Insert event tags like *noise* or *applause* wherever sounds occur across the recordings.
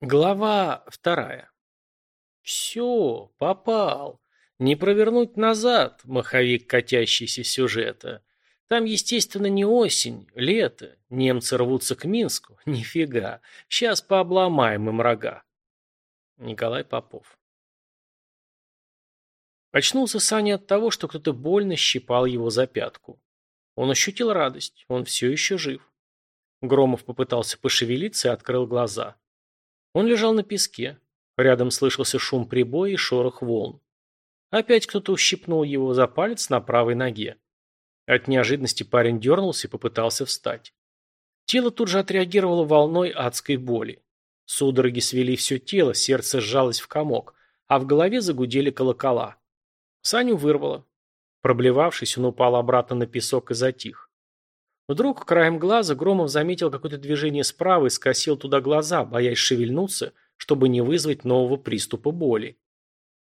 Глава вторая. Все, попал. Не провернуть назад, маховик катящийся сюжета. Там, естественно, не осень, лето. Немцы рвутся к Минску. *laughs* Нифига. Сейчас пообломаем им рога. Николай Попов. Очнулся Саня от того, что кто-то больно щипал его за пятку. Он ощутил радость. Он все еще жив. Громов попытался пошевелиться и открыл глаза. Он лежал на песке. Рядом слышался шум прибоя и шорох волн. Опять кто-то ущипнул его за палец на правой ноге. От неожиданности парень дернулся и попытался встать. Тело тут же отреагировало волной адской боли. Судороги свели все тело, сердце сжалось в комок, а в голове загудели колокола. Саню вырвало. Проблевавшись, он упал обратно на песок и затих. Вдруг, краем глаза, Громов заметил какое-то движение справа и скосил туда глаза, боясь шевельнуться, чтобы не вызвать нового приступа боли.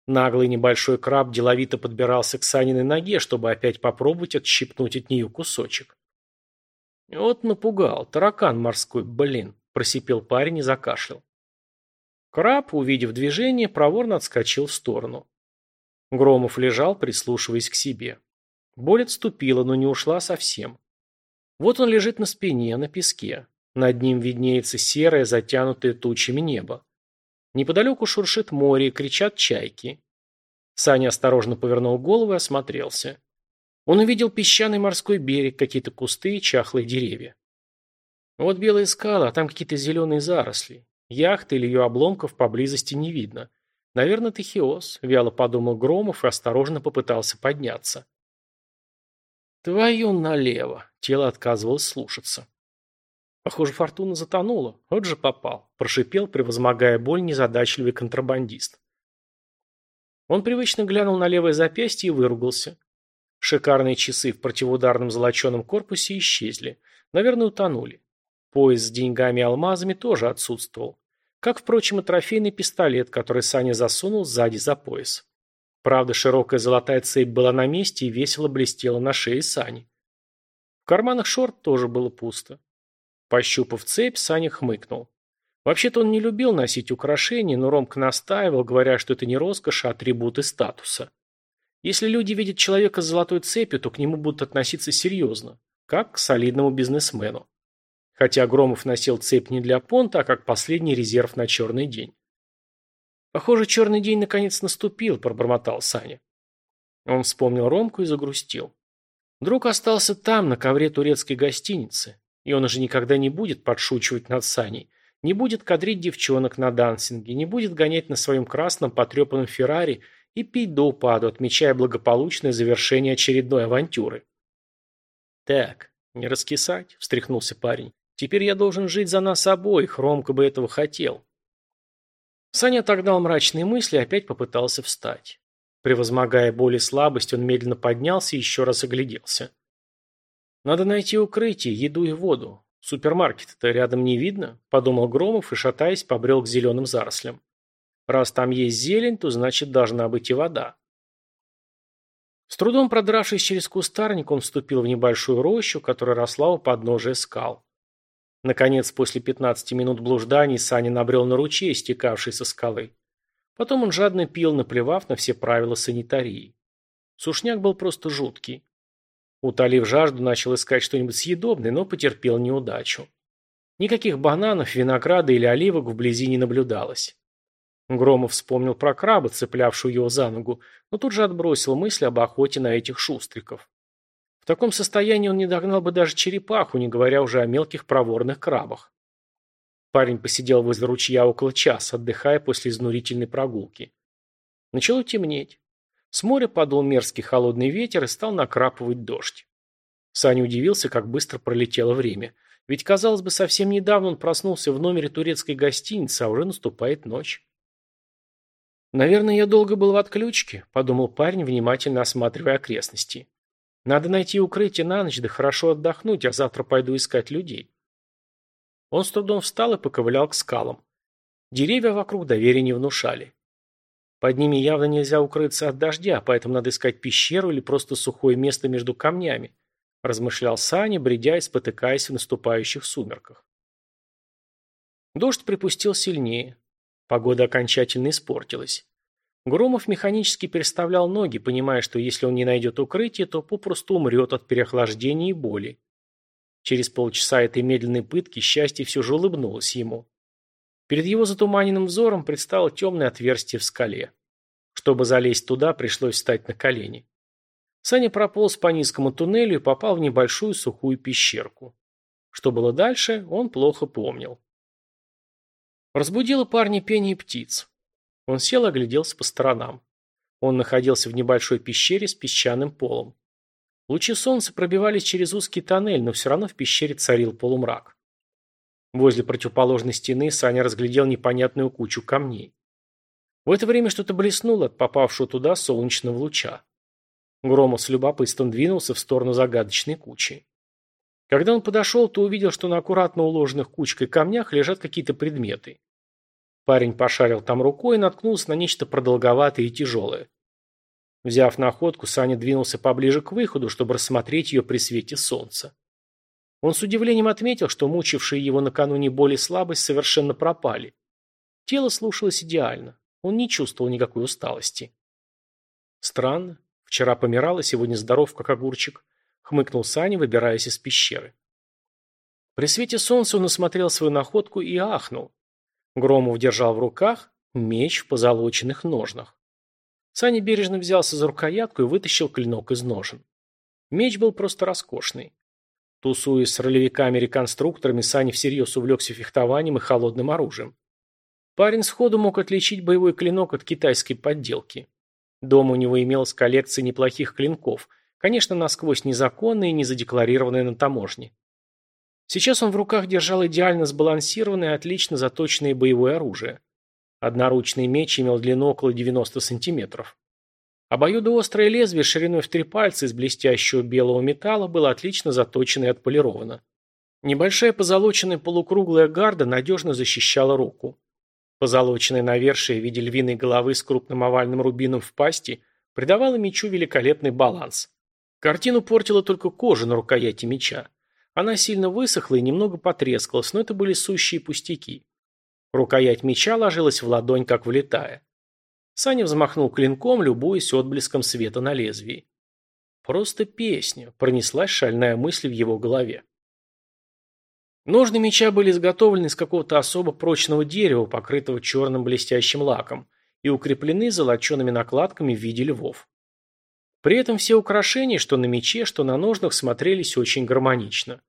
Наглый небольшой краб деловито подбирался к Саниной ноге, чтобы опять попробовать отщипнуть от нее кусочек. «Вот напугал, таракан морской, блин», – просипел парень и закашлял. Краб, увидев движение, проворно отскочил в сторону. Громов лежал, прислушиваясь к себе. Боль отступила, но не ушла совсем. Вот он лежит на спине, на песке. Над ним виднеется серое, затянутое тучами небо. Неподалеку шуршит море и кричат чайки. Саня осторожно повернул голову и осмотрелся. Он увидел песчаный морской берег, какие-то кусты и чахлые деревья. Вот белые скалы, а там какие-то зеленые заросли. Яхты или ее обломков поблизости не видно. Наверное, Техиос, вяло подумал Громов и осторожно попытался подняться. Твою налево. Тело отказывалось слушаться. Похоже, фортуна затонула. Вот же попал. Прошипел, превозмогая боль, незадачливый контрабандист. Он привычно глянул на левое запястье и выругался. Шикарные часы в противоударном золоченом корпусе исчезли. Наверное, утонули. Пояс с деньгами и алмазами тоже отсутствовал. Как, впрочем, и трофейный пистолет, который Саня засунул сзади за пояс. Правда, широкая золотая цепь была на месте и весело блестела на шее Сани. В карманах шорт тоже было пусто. Пощупав цепь, Саня хмыкнул. Вообще-то он не любил носить украшения, но Ромка настаивал, говоря, что это не роскошь, а атрибуты статуса. Если люди видят человека с золотой цепью, то к нему будут относиться серьезно, как к солидному бизнесмену. Хотя Громов носил цепь не для понта, а как последний резерв на черный день. Похоже, черный день наконец наступил, пробормотал Саня. Он вспомнил Ромку и загрустил. Друг остался там, на ковре турецкой гостиницы, и он уже никогда не будет подшучивать над Саней, не будет кадрить девчонок на дансинге, не будет гонять на своем красном потрепанном Феррари и пить до упаду, отмечая благополучное завершение очередной авантюры. «Так, не раскисать», – встряхнулся парень. «Теперь я должен жить за нас обоих, Ромка бы этого хотел. Саня отогнал мрачные мысли и опять попытался встать. Превозмогая боль и слабость, он медленно поднялся и еще раз огляделся. «Надо найти укрытие, еду и воду. Супермаркета-то рядом не видно», – подумал Громов и, шатаясь, побрел к зеленым зарослям. «Раз там есть зелень, то значит должна быть и вода». С трудом продравшись через кустарник, он вступил в небольшую рощу, которая росла у подножия скал. Наконец, после 15 минут блужданий, Саня набрел на ручей, стекавший со скалы. Потом он жадно пил, наплевав на все правила санитарии. Сушняк был просто жуткий. Утолив жажду, начал искать что-нибудь съедобное, но потерпел неудачу. Никаких бананов, винограда или оливок вблизи не наблюдалось. Громов вспомнил про краба, цеплявшую его за ногу, но тут же отбросил мысль об охоте на этих шустриков. В таком состоянии он не догнал бы даже черепаху, не говоря уже о мелких проворных крабах. Парень посидел возле ручья около часа, отдыхая после изнурительной прогулки. Начало темнеть. С моря подул мерзкий холодный ветер и стал накрапывать дождь. Саня удивился, как быстро пролетело время. Ведь, казалось бы, совсем недавно он проснулся в номере турецкой гостиницы, а уже наступает ночь. «Наверное, я долго был в отключке», – подумал парень, внимательно осматривая окрестности. Надо найти укрытие на ночь, да хорошо отдохнуть, а завтра пойду искать людей. Он с трудом встал и поковылял к скалам. Деревья вокруг доверия не внушали. Под ними явно нельзя укрыться от дождя, поэтому надо искать пещеру или просто сухое место между камнями, размышлял Саня, бредя и спотыкаясь в наступающих сумерках. Дождь припустил сильнее. Погода окончательно испортилась. Громов механически переставлял ноги, понимая, что если он не найдет укрытие, то попросту умрет от переохлаждения и боли. Через полчаса этой медленной пытки счастье все же улыбнулось ему. Перед его затуманенным взором предстало темное отверстие в скале. Чтобы залезть туда, пришлось встать на колени. Саня прополз по низкому туннелю и попал в небольшую сухую пещерку. Что было дальше, он плохо помнил. Разбудило парня пение птиц. Он сел и огляделся по сторонам. Он находился в небольшой пещере с песчаным полом. Лучи солнца пробивались через узкий тоннель, но все равно в пещере царил полумрак. Возле противоположной стены Саня разглядел непонятную кучу камней. В это время что-то блеснуло от попавшего туда солнечного луча. Громов с любопытством двинулся в сторону загадочной кучи. Когда он подошел, то увидел, что на аккуратно уложенных кучкой камнях лежат какие-то предметы. Парень пошарил там рукой и наткнулся на нечто продолговатое и тяжелое. Взяв находку, Саня двинулся поближе к выходу, чтобы рассмотреть ее при свете солнца. Он с удивлением отметил, что мучившие его накануне боли и слабость совершенно пропали. Тело слушалось идеально. Он не чувствовал никакой усталости. Странно. Вчера помирал, а сегодня здоров, как огурчик. Хмыкнул Саня, выбираясь из пещеры. При свете солнца он осмотрел свою находку и ахнул. Громов держал в руках меч в позолоченных ножнах. Саня бережно взялся за рукоятку и вытащил клинок из ножен. Меч был просто роскошный. Тусуясь с ролевиками-реконструкторами, Саня всерьез увлекся фехтованием и холодным оружием. Парень сходу мог отличить боевой клинок от китайской подделки. Дома у него имелась коллекция неплохих клинков, конечно, насквозь незаконные и не задекларированные на таможне. Сейчас он в руках держал идеально сбалансированное отлично заточенное боевое оружие. Одноручный меч имел длину около 90 сантиметров. Обоюдоострое лезвие шириной в три пальца из блестящего белого металла было отлично заточено и отполировано. Небольшая позолоченная полукруглая гарда надежно защищала руку. Позолоченное навершие в виде львиной головы с крупным овальным рубином в пасти придавало мечу великолепный баланс. Картину портила только кожа на рукояти меча. Она сильно высохла и немного потрескалась, но это были сущие пустяки. Рукоять меча ложилась в ладонь, как влетая. Саня взмахнул клинком, любуясь отблеском света на лезвии. Просто песня, пронеслась шальная мысль в его голове. Ножны меча были изготовлены из какого-то особо прочного дерева, покрытого черным блестящим лаком, и укреплены золочеными накладками в виде львов. При этом все украшения, что на мече, что на ножнах, смотрелись очень гармонично.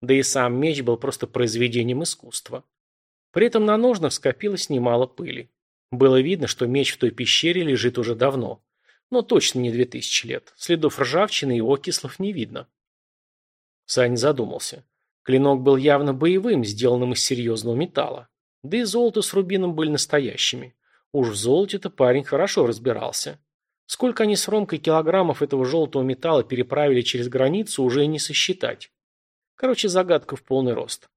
Да и сам меч был просто произведением искусства. При этом на ножнах скопилось немало пыли. Было видно, что меч в той пещере лежит уже давно. Но точно не две тысячи лет. Следов ржавчины и окислов не видно. Сань задумался. Клинок был явно боевым, сделанным из серьезного металла. Да и золото с рубином были настоящими. Уж в золоте-то парень хорошо разбирался. Сколько они с Ромкой килограммов этого желтого металла переправили через границу, уже и не сосчитать. Короче, загадка в полный рост.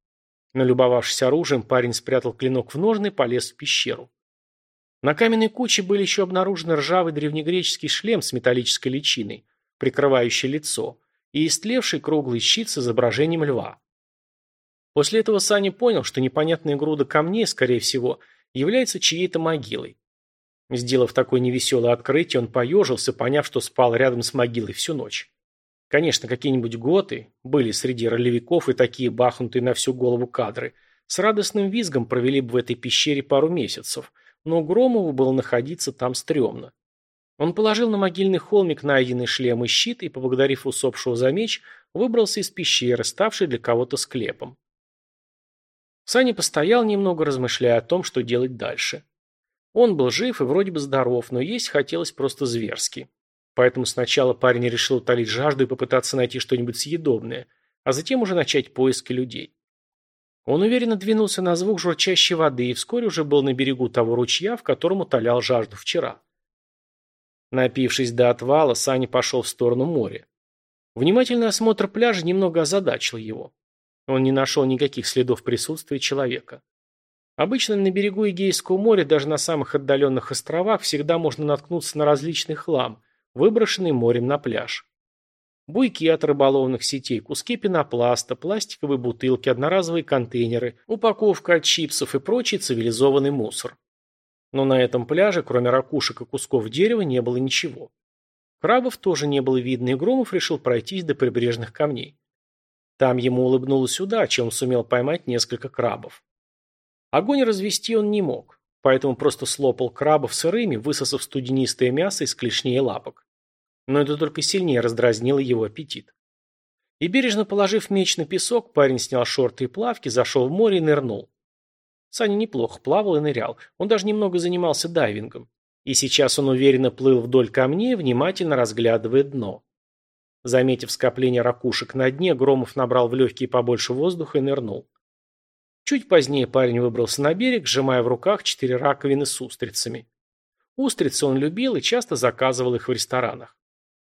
Налюбовавшись оружием, парень спрятал клинок в ножны и полез в пещеру. На каменной куче были еще обнаружены ржавый древнегреческий шлем с металлической личиной, прикрывающий лицо, и истлевший круглый щит с изображением льва. После этого Саня понял, что непонятная груда камней, скорее всего, является чьей-то могилой. Сделав такое невеселое открытие, он поежился, поняв, что спал рядом с могилой всю ночь. Конечно, какие-нибудь готы, были среди ролевиков и такие бахнутые на всю голову кадры, с радостным визгом провели бы в этой пещере пару месяцев, но Громову было находиться там стрёмно. Он положил на могильный холмик найденный шлем и щит и, поблагодарив усопшего за меч, выбрался из пещеры, ставшей для кого-то склепом. Саня постоял немного, размышляя о том, что делать дальше. Он был жив и вроде бы здоров, но есть хотелось просто зверски. Поэтому сначала парень решил утолить жажду и попытаться найти что-нибудь съедобное, а затем уже начать поиски людей. Он уверенно двинулся на звук журчащей воды и вскоре уже был на берегу того ручья, в котором утолял жажду вчера. Напившись до отвала, Саня пошел в сторону моря. Внимательный осмотр пляжа немного озадачил его. Он не нашел никаких следов присутствия человека. Обычно на берегу Эгейского моря, даже на самых отдаленных островах, всегда можно наткнуться на различный хлам, выброшенный морем на пляж. Буйки от рыболовных сетей, куски пенопласта, пластиковые бутылки, одноразовые контейнеры, упаковка от чипсов и прочий цивилизованный мусор. Но на этом пляже, кроме ракушек и кусков дерева, не было ничего. Крабов тоже не было видно, и Громов решил пройтись до прибрежных камней. Там ему улыбнулась удача, он сумел поймать несколько крабов. Огонь развести он не мог, поэтому просто слопал крабов сырыми, высосав студенистое мясо из клешней лапок. Но это только сильнее раздразнило его аппетит. И бережно положив меч на песок, парень снял шорты и плавки, зашел в море и нырнул. Саня неплохо плавал и нырял, он даже немного занимался дайвингом. И сейчас он уверенно плыл вдоль камней, внимательно разглядывая дно. Заметив скопление ракушек на дне, Громов набрал в легкие побольше воздуха и нырнул. Чуть позднее парень выбрался на берег, сжимая в руках четыре раковины с устрицами. Устрицы он любил и часто заказывал их в ресторанах.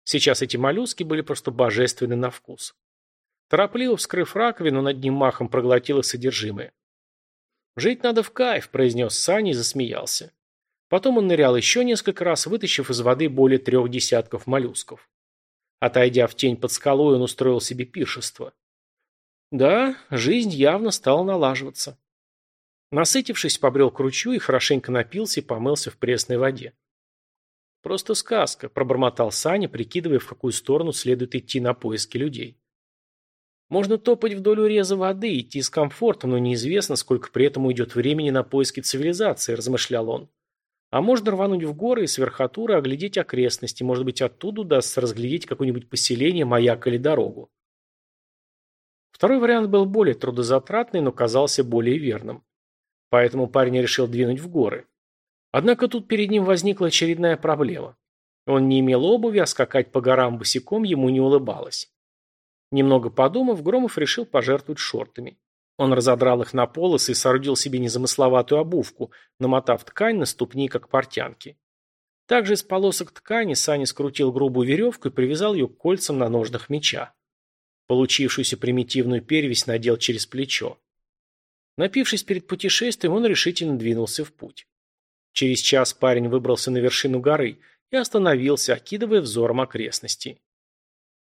Сейчас эти моллюски были просто божественны на вкус. Торопливо вскрыв раковину, он одним махом проглотил их содержимое. «Жить надо в кайф», – произнес Саня и засмеялся. Потом он нырял еще несколько раз, вытащив из воды более трех десятков моллюсков. Отойдя в тень под скалой, он устроил себе пиршество. Да, жизнь явно стала налаживаться. Насытившись, побрел к ручью и хорошенько напился и помылся в пресной воде. «Просто сказка», – пробормотал Саня, прикидывая, в какую сторону следует идти на поиски людей. Можно топать вдоль уреза воды, идти с комфортом, но неизвестно, сколько при этом уйдет времени на поиски цивилизации, размышлял он. А можно рвануть в горы и с верхотуры оглядеть окрестности, может быть, оттуда удастся разглядеть какое-нибудь поселение, маяк или дорогу. Второй вариант был более трудозатратный, но казался более верным. Поэтому парень решил двинуть в горы. Однако тут перед ним возникла очередная проблема. Он не имел обуви, а скакать по горам босиком ему не улыбалось. Немного подумав, Громов решил пожертвовать шортами. Он разодрал их на полосы и соорудил себе незамысловатую обувку, намотав ткань на ступни, как портянки. Также из полосок ткани Саня скрутил грубую веревку и привязал ее к кольцам на ножнах меча. Получившуюся примитивную перевязь надел через плечо. Напившись перед путешествием, он решительно двинулся в путь. Через час парень выбрался на вершину горы и остановился, окидывая взором окрестности.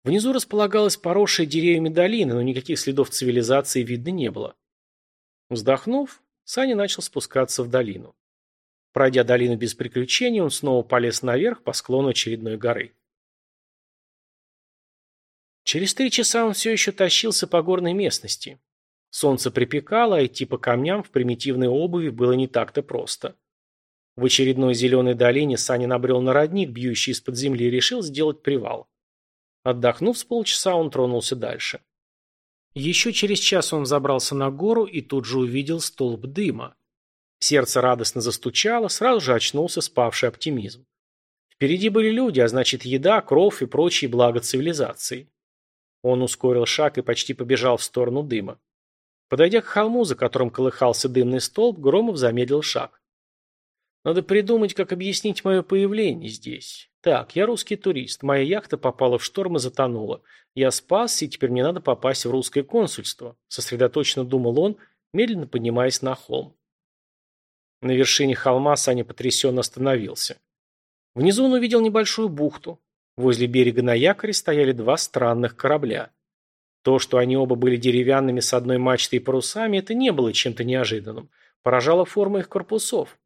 Внизу располагалась поросшая деревьями долина, но никаких следов цивилизации видно не было. Вздохнув, Саня начал спускаться в долину. Пройдя долину без приключений, он снова полез наверх по склону очередной горы. Через три часа он все еще тащился по горной местности. Солнце припекало, а идти по камням в примитивной обуви было не так-то просто. В очередной зеленой долине Саня набрел на родник, бьющий из-под земли, и решил сделать привал. Отдохнув с полчаса, он тронулся дальше. Еще через час он забрался на гору и тут же увидел столб дыма. Сердце радостно застучало, сразу же очнулся спавший оптимизм. Впереди были люди, а значит еда, кровь и прочие блага цивилизации. Он ускорил шаг и почти побежал в сторону дыма. Подойдя к холму, за которым колыхался дымный столб, Громов замедлил шаг. Надо придумать, как объяснить мое появление здесь. Так, я русский турист, моя яхта попала в шторм и затонула. Я спасся, и теперь мне надо попасть в русское консульство. Сосредоточенно думал он, медленно поднимаясь на холм. На вершине холма Саня потрясенно остановился. Внизу он увидел небольшую бухту. Возле берега на якоре стояли два странных корабля. То, что они оба были деревянными с одной мачтой и парусами, это не было чем-то неожиданным. Поражала форма их корпусов.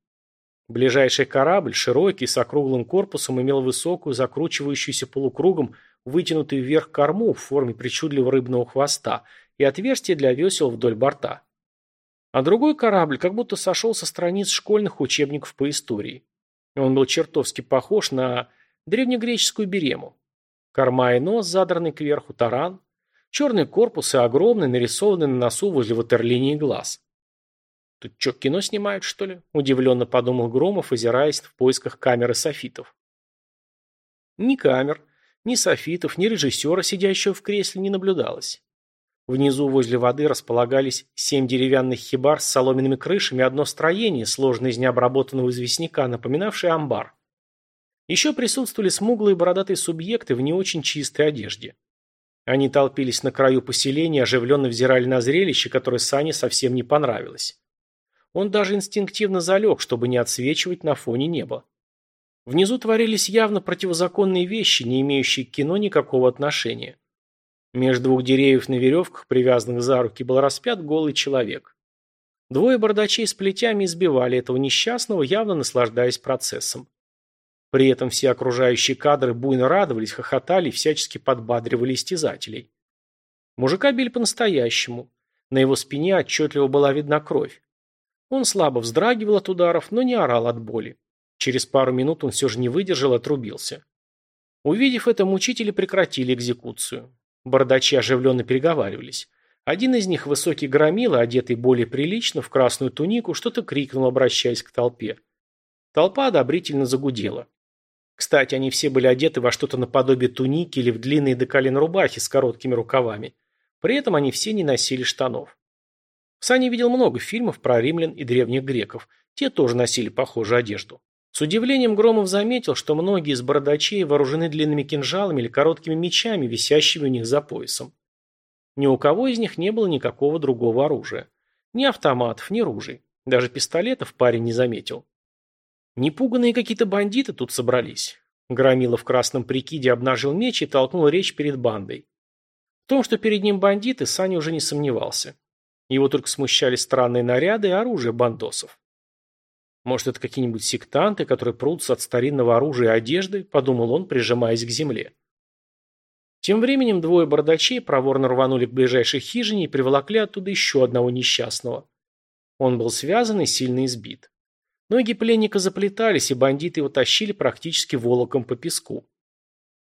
Ближайший корабль, широкий, с округлым корпусом, имел высокую, закручивающуюся полукругом, вытянутую вверх корму в форме причудливого рыбного хвоста и отверстие для весел вдоль борта. А другой корабль как будто сошел со страниц школьных учебников по истории. Он был чертовски похож на древнегреческую берему. Корма и нос, задранный кверху, таран, черный корпус и огромный, нарисованный на носу возле ватерлинии глаз. «Тут что, кино снимают, что ли?» – удивленно подумал Громов, озираясь в поисках камеры софитов. Ни камер, ни софитов, ни режиссера, сидящего в кресле, не наблюдалось. Внизу возле воды располагались семь деревянных хибар с соломенными крышами одно строение, сложное из необработанного известняка, напоминавшее амбар. Еще присутствовали смуглые бородатые субъекты в не очень чистой одежде. Они толпились на краю поселения, оживленно взирали на зрелище, которое Сане совсем не понравилось. Он даже инстинктивно залег, чтобы не отсвечивать на фоне неба. Внизу творились явно противозаконные вещи, не имеющие к кино никакого отношения. Между двух деревьев на веревках, привязанных за руки, был распят голый человек. Двое бардачей с плетями избивали этого несчастного, явно наслаждаясь процессом. При этом все окружающие кадры буйно радовались, хохотали и всячески подбадривали истязателей. Мужика били по-настоящему. На его спине отчетливо была видна кровь. Он слабо вздрагивал от ударов, но не орал от боли. Через пару минут он все же не выдержал и отрубился. Увидев это, мучители прекратили экзекуцию. Бородачи оживленно переговаривались. Один из них, высокий громила, одетый более прилично, в красную тунику, что-то крикнул, обращаясь к толпе. Толпа одобрительно загудела. Кстати, они все были одеты во что-то наподобие туники или в длинные до колен рубахи с короткими рукавами. При этом они все не носили штанов. Саня видел много фильмов про римлян и древних греков. Те тоже носили похожую одежду. С удивлением Громов заметил, что многие из бородачей вооружены длинными кинжалами или короткими мечами, висящими у них за поясом. Ни у кого из них не было никакого другого оружия. Ни автоматов, ни ружей. Даже пистолетов парень не заметил. Непуганные какие-то бандиты тут собрались. Громила в красном прикиде обнажил меч и толкнул речь перед бандой. В том, что перед ним бандиты, Саня уже не сомневался. Его только смущали странные наряды и оружие бандосов. Может, это какие-нибудь сектанты, которые прутся от старинного оружия и одежды, подумал он, прижимаясь к земле. Тем временем двое бардачей проворно рванули к ближайшей хижине и приволокли оттуда еще одного несчастного. Он был связан и сильно избит. Ноги пленника заплетались, и бандиты его тащили практически волоком по песку.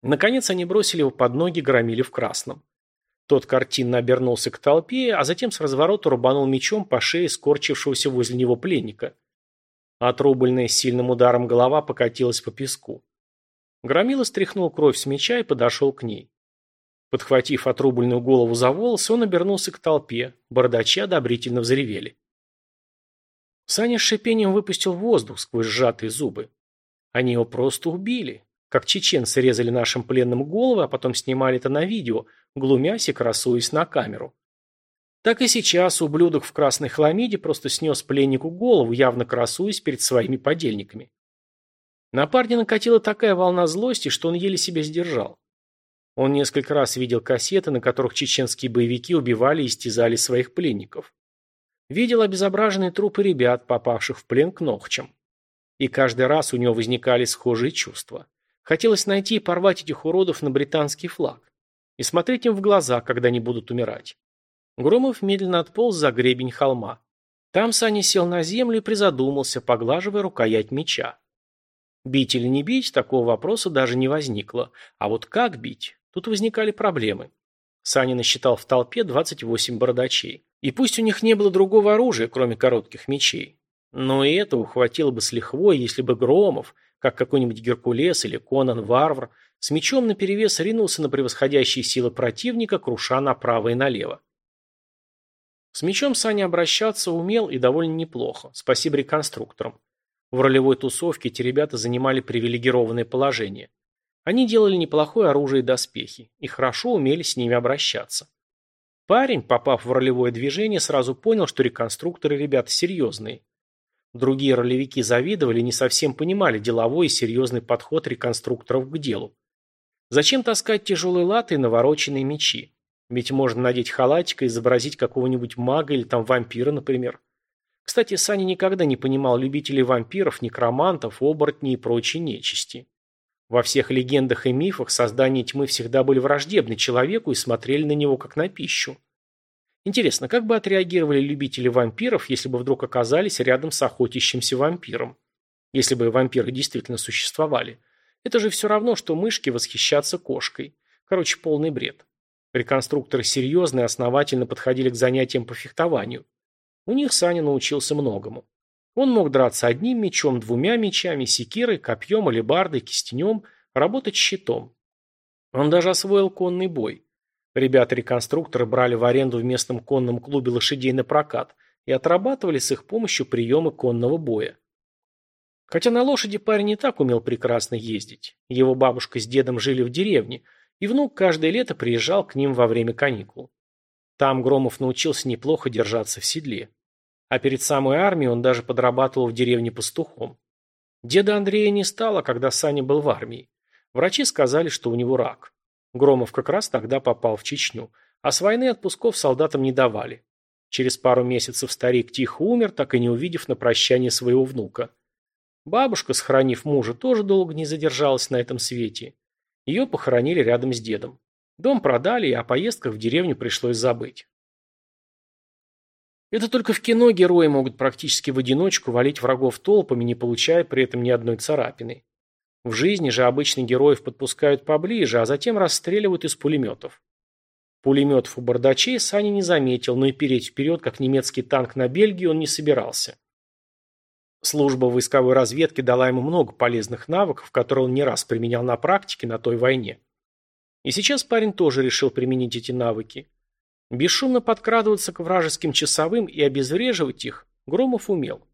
Наконец они бросили его под ноги, громили в красном. Тот картинно обернулся к толпе, а затем с разворота рубанул мечом по шее скорчившегося возле него пленника. Отрубленная сильным ударом голова покатилась по песку. Громила стряхнул кровь с меча и подошел к ней. Подхватив отрубленную голову за волосы, он обернулся к толпе. Бородачи одобрительно взревели. Саня с шипением выпустил воздух сквозь сжатые зубы. Они его просто убили. Как чеченцы резали нашим пленным головы, а потом снимали это на видео, глумясь и красуясь на камеру. Так и сейчас ублюдок в красной хламиде просто снес пленнику голову, явно красуясь перед своими подельниками. На парня накатила такая волна злости, что он еле себя сдержал. Он несколько раз видел кассеты, на которых чеченские боевики убивали и истязали своих пленников. Видел обезображенные трупы ребят, попавших в плен к ногчам. И каждый раз у него возникали схожие чувства. Хотелось найти и порвать этих уродов на британский флаг. И смотреть им в глаза, когда они будут умирать. Громов медленно отполз за гребень холма. Там Саня сел на землю и призадумался, поглаживая рукоять меча. Бить или не бить, такого вопроса даже не возникло. А вот как бить? Тут возникали проблемы. Саня насчитал в толпе 28 бородачей. И пусть у них не было другого оружия, кроме коротких мечей. Но и этого хватило бы с лихвой, если бы Громов, как какой-нибудь Геркулес или Конан-Варвар, с мечом наперевес ринулся на превосходящие силы противника, круша направо и налево. С мечом Саня обращаться умел и довольно неплохо, спасибо реконструкторам. В ролевой тусовке эти ребята занимали привилегированное положение. Они делали неплохое оружие и доспехи, и хорошо умели с ними обращаться. Парень, попав в ролевое движение, сразу понял, что реконструкторы ребята серьезные. Другие ролевики завидовали не совсем понимали деловой и серьезный подход реконструкторов к делу. Зачем таскать тяжелые латы и навороченные мечи? Ведь можно надеть халатик и изобразить какого-нибудь мага или там вампира, например. Кстати, Саня никогда не понимал любителей вампиров, некромантов, оборотней и прочей нечисти. Во всех легендах и мифах создания тьмы всегда были враждебны человеку и смотрели на него как на пищу. Интересно, как бы отреагировали любители вампиров, если бы вдруг оказались рядом с охотящимся вампиром? Если бы вампиры действительно существовали. Это же все равно, что мышки восхищаться кошкой. Короче, полный бред. Реконструкторы серьезно и основательно подходили к занятиям по фехтованию. У них Саня научился многому. Он мог драться одним мечом, двумя мечами, секирой, копьем, алебардой, кистенем, работать щитом. Он даже освоил конный бой. Ребята-реконструкторы брали в аренду в местном конном клубе лошадей на прокат и отрабатывали с их помощью приемы конного боя. Хотя на лошади парень не так умел прекрасно ездить. Его бабушка с дедом жили в деревне, и внук каждое лето приезжал к ним во время каникул. Там Громов научился неплохо держаться в седле. А перед самой армией он даже подрабатывал в деревне пастухом. Деда Андрея не стало, когда Саня был в армии. Врачи сказали, что у него рак. Громов как раз тогда попал в Чечню, а с войны отпусков солдатам не давали. Через пару месяцев старик тихо умер, так и не увидев на прощание своего внука. Бабушка, сохранив мужа, тоже долго не задержалась на этом свете. Ее похоронили рядом с дедом. Дом продали, и о поездках в деревню пришлось забыть. Это только в кино герои могут практически в одиночку валить врагов толпами, не получая при этом ни одной царапины. В жизни же обычно героев подпускают поближе, а затем расстреливают из пулеметов. Пулеметов у бардачей Саня не заметил, но и переть вперед, как немецкий танк на Бельгию, он не собирался. Служба войсковой разведки дала ему много полезных навыков, которые он не раз применял на практике на той войне. И сейчас парень тоже решил применить эти навыки. Бесшумно подкрадываться к вражеским часовым и обезвреживать их Громов умел.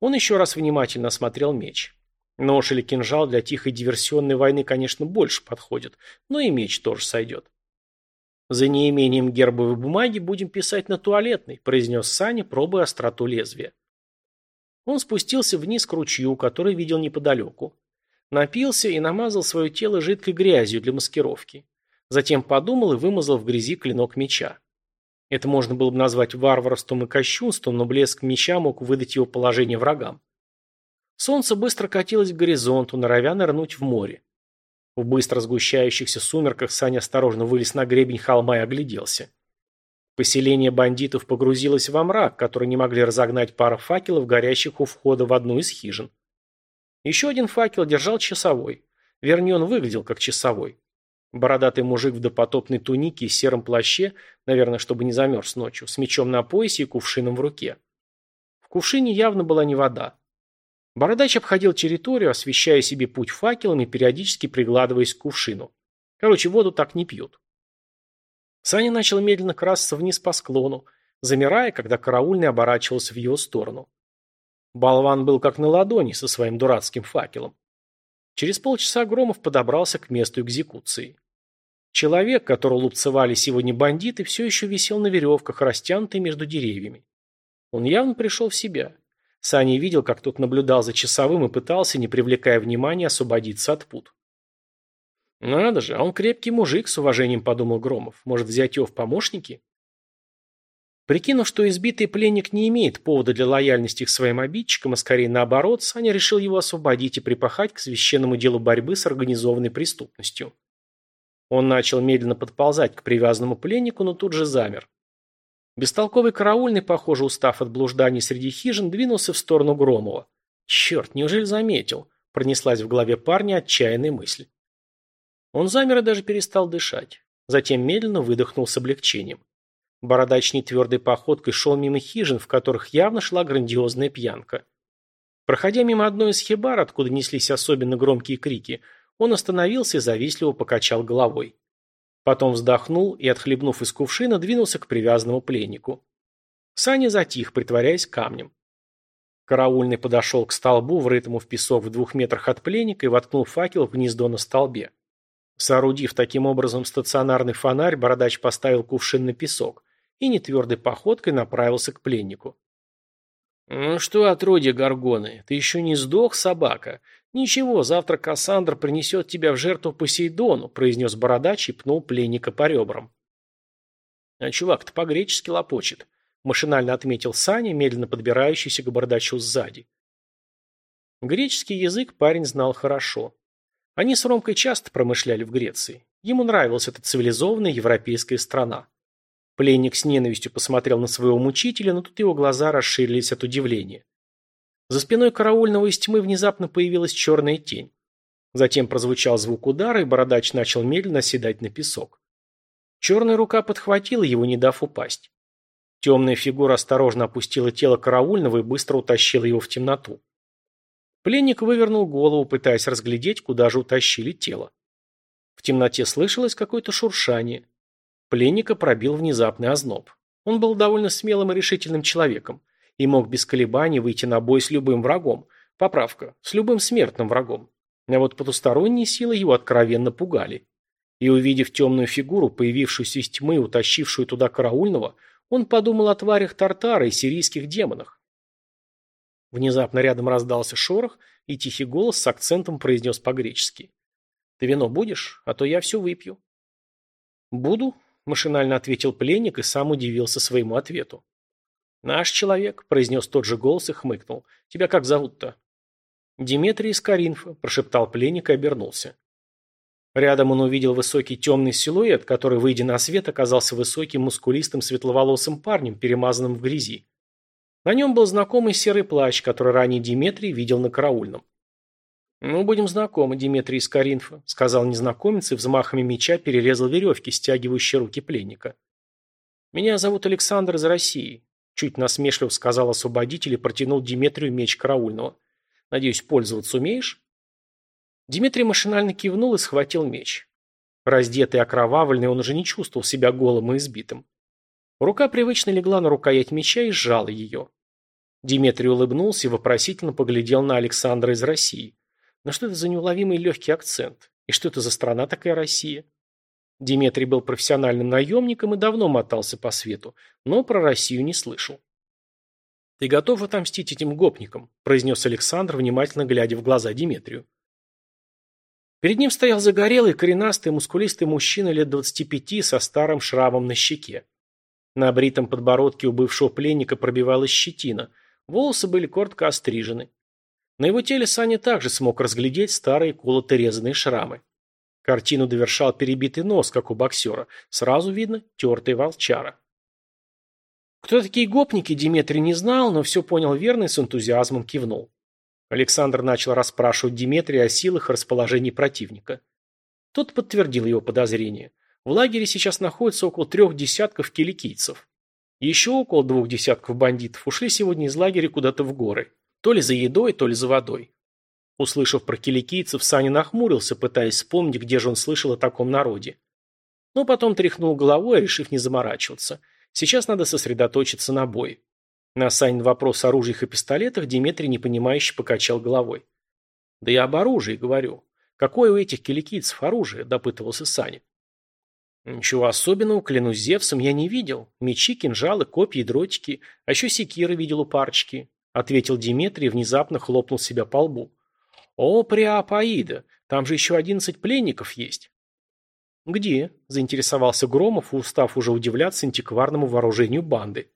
Он еще раз внимательно осмотрел меч. Нож или кинжал для тихой диверсионной войны, конечно, больше подходит, но и меч тоже сойдет. «За неимением гербовой бумаги будем писать на туалетной», произнес Саня, пробуя остроту лезвия. Он спустился вниз к ручью, который видел неподалеку. Напился и намазал свое тело жидкой грязью для маскировки. Затем подумал и вымазал в грязи клинок меча. Это можно было бы назвать варварством и кощунством, но блеск меча мог выдать его положение врагам. Солнце быстро катилось к горизонту, норовя нырнуть в море. В быстро сгущающихся сумерках Саня осторожно вылез на гребень холма и огляделся. Поселение бандитов погрузилось во мрак, который не могли разогнать пара факелов, горящих у входа в одну из хижин. Еще один факел держал часовой. Вернее, он выглядел как часовой. Бородатый мужик в допотопной тунике и сером плаще, наверное, чтобы не замерз ночью, с мечом на поясе и кувшином в руке. В кувшине явно была не вода. Бородач обходил территорию, освещая себе путь факелом и периодически пригладываясь к кувшину. Короче, воду так не пьют. Саня начал медленно красться вниз по склону, замирая, когда караульный оборачивался в его сторону. Болван был как на ладони со своим дурацким факелом. Через полчаса Громов подобрался к месту экзекуции. Человек, которого лупцевали сегодня бандиты, все еще висел на веревках, растянутой между деревьями. Он явно пришел в себя. Саня видел, как тот наблюдал за часовым и пытался, не привлекая внимания, освободиться от пут. «Надо же, а он крепкий мужик», — с уважением подумал Громов. «Может, взять его в помощники?» Прикинув, что избитый пленник не имеет повода для лояльности к своим обидчикам, а скорее наоборот, Саня решил его освободить и припахать к священному делу борьбы с организованной преступностью. Он начал медленно подползать к привязанному пленнику, но тут же замер. Бестолковый караульный, похоже, устав от блужданий среди хижин, двинулся в сторону Громова. «Черт, неужели заметил?» – пронеслась в голове парня отчаянная мысль. Он замер и даже перестал дышать. Затем медленно выдохнул с облегчением. Бородач нетвердой походкой шел мимо хижин, в которых явно шла грандиозная пьянка. Проходя мимо одной из хибар, откуда неслись особенно громкие крики, он остановился и завистливо покачал головой. Потом вздохнул и, отхлебнув из кувшина, двинулся к привязанному пленнику. Саня затих, притворяясь камнем. Караульный подошел к столбу, врытому в песок в двух метрах от пленника, и воткнул факел в гнездо на столбе. Соорудив таким образом стационарный фонарь, бородач поставил кувшин на песок, и нетвердой походкой направился к пленнику. «Ну что, отродье Гаргоны, ты еще не сдох, собака? Ничего, завтра Кассандр принесет тебя в жертву Посейдону», произнес бородач и пнул пленника по ребрам. «А чувак-то по-гречески лопочет», машинально отметил Саня, медленно подбирающийся к бородачу сзади. Греческий язык парень знал хорошо. Они с Ромкой часто промышляли в Греции. Ему нравилась эта цивилизованная европейская страна. Пленник с ненавистью посмотрел на своего мучителя, но тут его глаза расширились от удивления. За спиной караульного из тьмы внезапно появилась черная тень. Затем прозвучал звук удара, и бородач начал медленно оседать на песок. Черная рука подхватила его, не дав упасть. Темная фигура осторожно опустила тело караульного и быстро утащила его в темноту. Пленник вывернул голову, пытаясь разглядеть, куда же утащили тело. В темноте слышалось какое-то шуршание. Пленника пробил внезапный озноб. Он был довольно смелым и решительным человеком и мог без колебаний выйти на бой с любым врагом. Поправка, с любым смертным врагом. А вот потусторонние силы его откровенно пугали. И увидев темную фигуру, появившуюся из тьмы утащившую туда караульного, он подумал о тварях Тартара и сирийских демонах. Внезапно рядом раздался шорох, и тихий голос с акцентом произнес по-гречески. «Ты вино будешь? А то я все выпью». «Буду», – машинально ответил пленник и сам удивился своему ответу. «Наш человек», – произнес тот же голос и хмыкнул. «Тебя как зовут-то?» «Диметрий из Каринфа», – прошептал пленник и обернулся. Рядом он увидел высокий темный силуэт, который, выйдя на свет, оказался высоким, мускулистым, светловолосым парнем, перемазанным в грязи. На нем был знакомый серый плащ, который ранее Диметрий видел на караульном. «Ну, будем знакомы, Диметрий из Каринфа», — сказал незнакомец и взмахами меча перерезал веревки, стягивающие руки пленника. «Меня зовут Александр из России», — чуть насмешливо сказал освободитель и протянул Диметрию меч караульного. «Надеюсь, пользоваться умеешь?» Дмитрий машинально кивнул и схватил меч. Раздетый и окровавленный, он уже не чувствовал себя голым и избитым. Рука привычно легла на рукоять меча и сжала ее. Дмитрий улыбнулся и вопросительно поглядел на Александра из России. Но что это за неуловимый легкий акцент? И что это за страна такая Россия? Дмитрий был профессиональным наемником и давно мотался по свету, но про Россию не слышал. «Ты готов отомстить этим гопникам?» – произнес Александр, внимательно глядя в глаза Дмитрию. Перед ним стоял загорелый, коренастый, мускулистый мужчина лет двадцати пяти со старым шрамом на щеке. На бритом подбородке у бывшего пленника пробивалась щетина, волосы были коротко острижены. На его теле Саня также смог разглядеть старые колото-резанные шрамы. Картину довершал перебитый нос, как у боксера. Сразу видно тертый волчара. Кто такие гопники, Диметрий не знал, но все понял верно и с энтузиазмом кивнул. Александр начал расспрашивать Дмитрия о силах и расположении противника. Тот подтвердил его подозрение. В лагере сейчас находится около трех десятков киликийцев. Еще около двух десятков бандитов ушли сегодня из лагеря куда-то в горы. То ли за едой, то ли за водой. Услышав про киликийцев, Саня нахмурился, пытаясь вспомнить, где же он слышал о таком народе. Но потом тряхнул головой, решив не заморачиваться. Сейчас надо сосредоточиться на бое. На Санин вопрос о оружиях и пистолетах Дмитрий непонимающе покачал головой. «Да я об оружии говорю. Какое у этих киликийцев оружие?» – допытывался Саня. «Ничего особенного, клянусь Зевсом, я не видел. Мечи, кинжалы, копья и дротики, а еще секиры видел у парочки», – ответил Дмитрий внезапно хлопнул себя по лбу. «О, Приапаида, там же еще одиннадцать пленников есть». «Где?» – заинтересовался Громов, устав уже удивляться антикварному вооружению банды.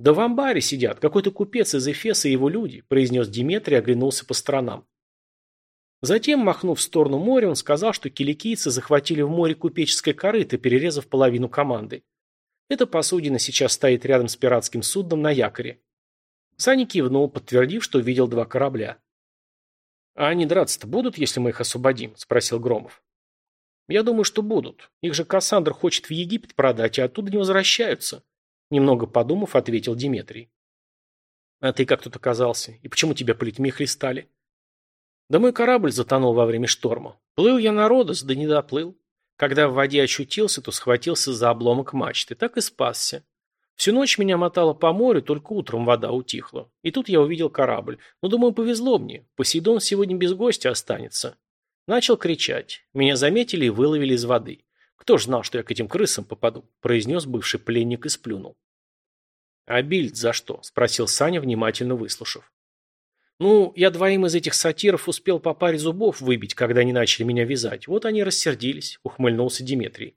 «Да в амбаре сидят, какой-то купец из Эфеса и его люди», произнес Диметрий и оглянулся по сторонам. Затем, махнув в сторону моря, он сказал, что киликийцы захватили в море купеческое корыто, перерезав половину команды. Эта посудина сейчас стоит рядом с пиратским судном на якоре. Саня кивнул, подтвердив, что видел два корабля. «А они драться-то будут, если мы их освободим?» – спросил Громов. «Я думаю, что будут. Их же Кассандр хочет в Египет продать, а оттуда не возвращаются», Немного подумав, ответил Диметрий. А ты как тут оказался? И почему тебя плетьми хлестали? Да мой корабль затонул во время шторма. Плыл я на Родос, да не доплыл. Когда в воде очутился, то схватился за обломок мачты. Так и спасся. Всю ночь меня мотало по морю, только утром вода утихла. И тут я увидел корабль. Ну, думаю, повезло мне. Посейдон сегодня без гостя останется. Начал кричать. Меня заметили и выловили из воды. «Кто ж знал, что я к этим крысам попаду?» – произнес бывший пленник и сплюнул. «А за что?» – спросил Саня, внимательно выслушав. «Ну, я двоим из этих сатиров успел по паре зубов выбить, когда они начали меня вязать. Вот они рассердились», – ухмыльнулся Диметрий.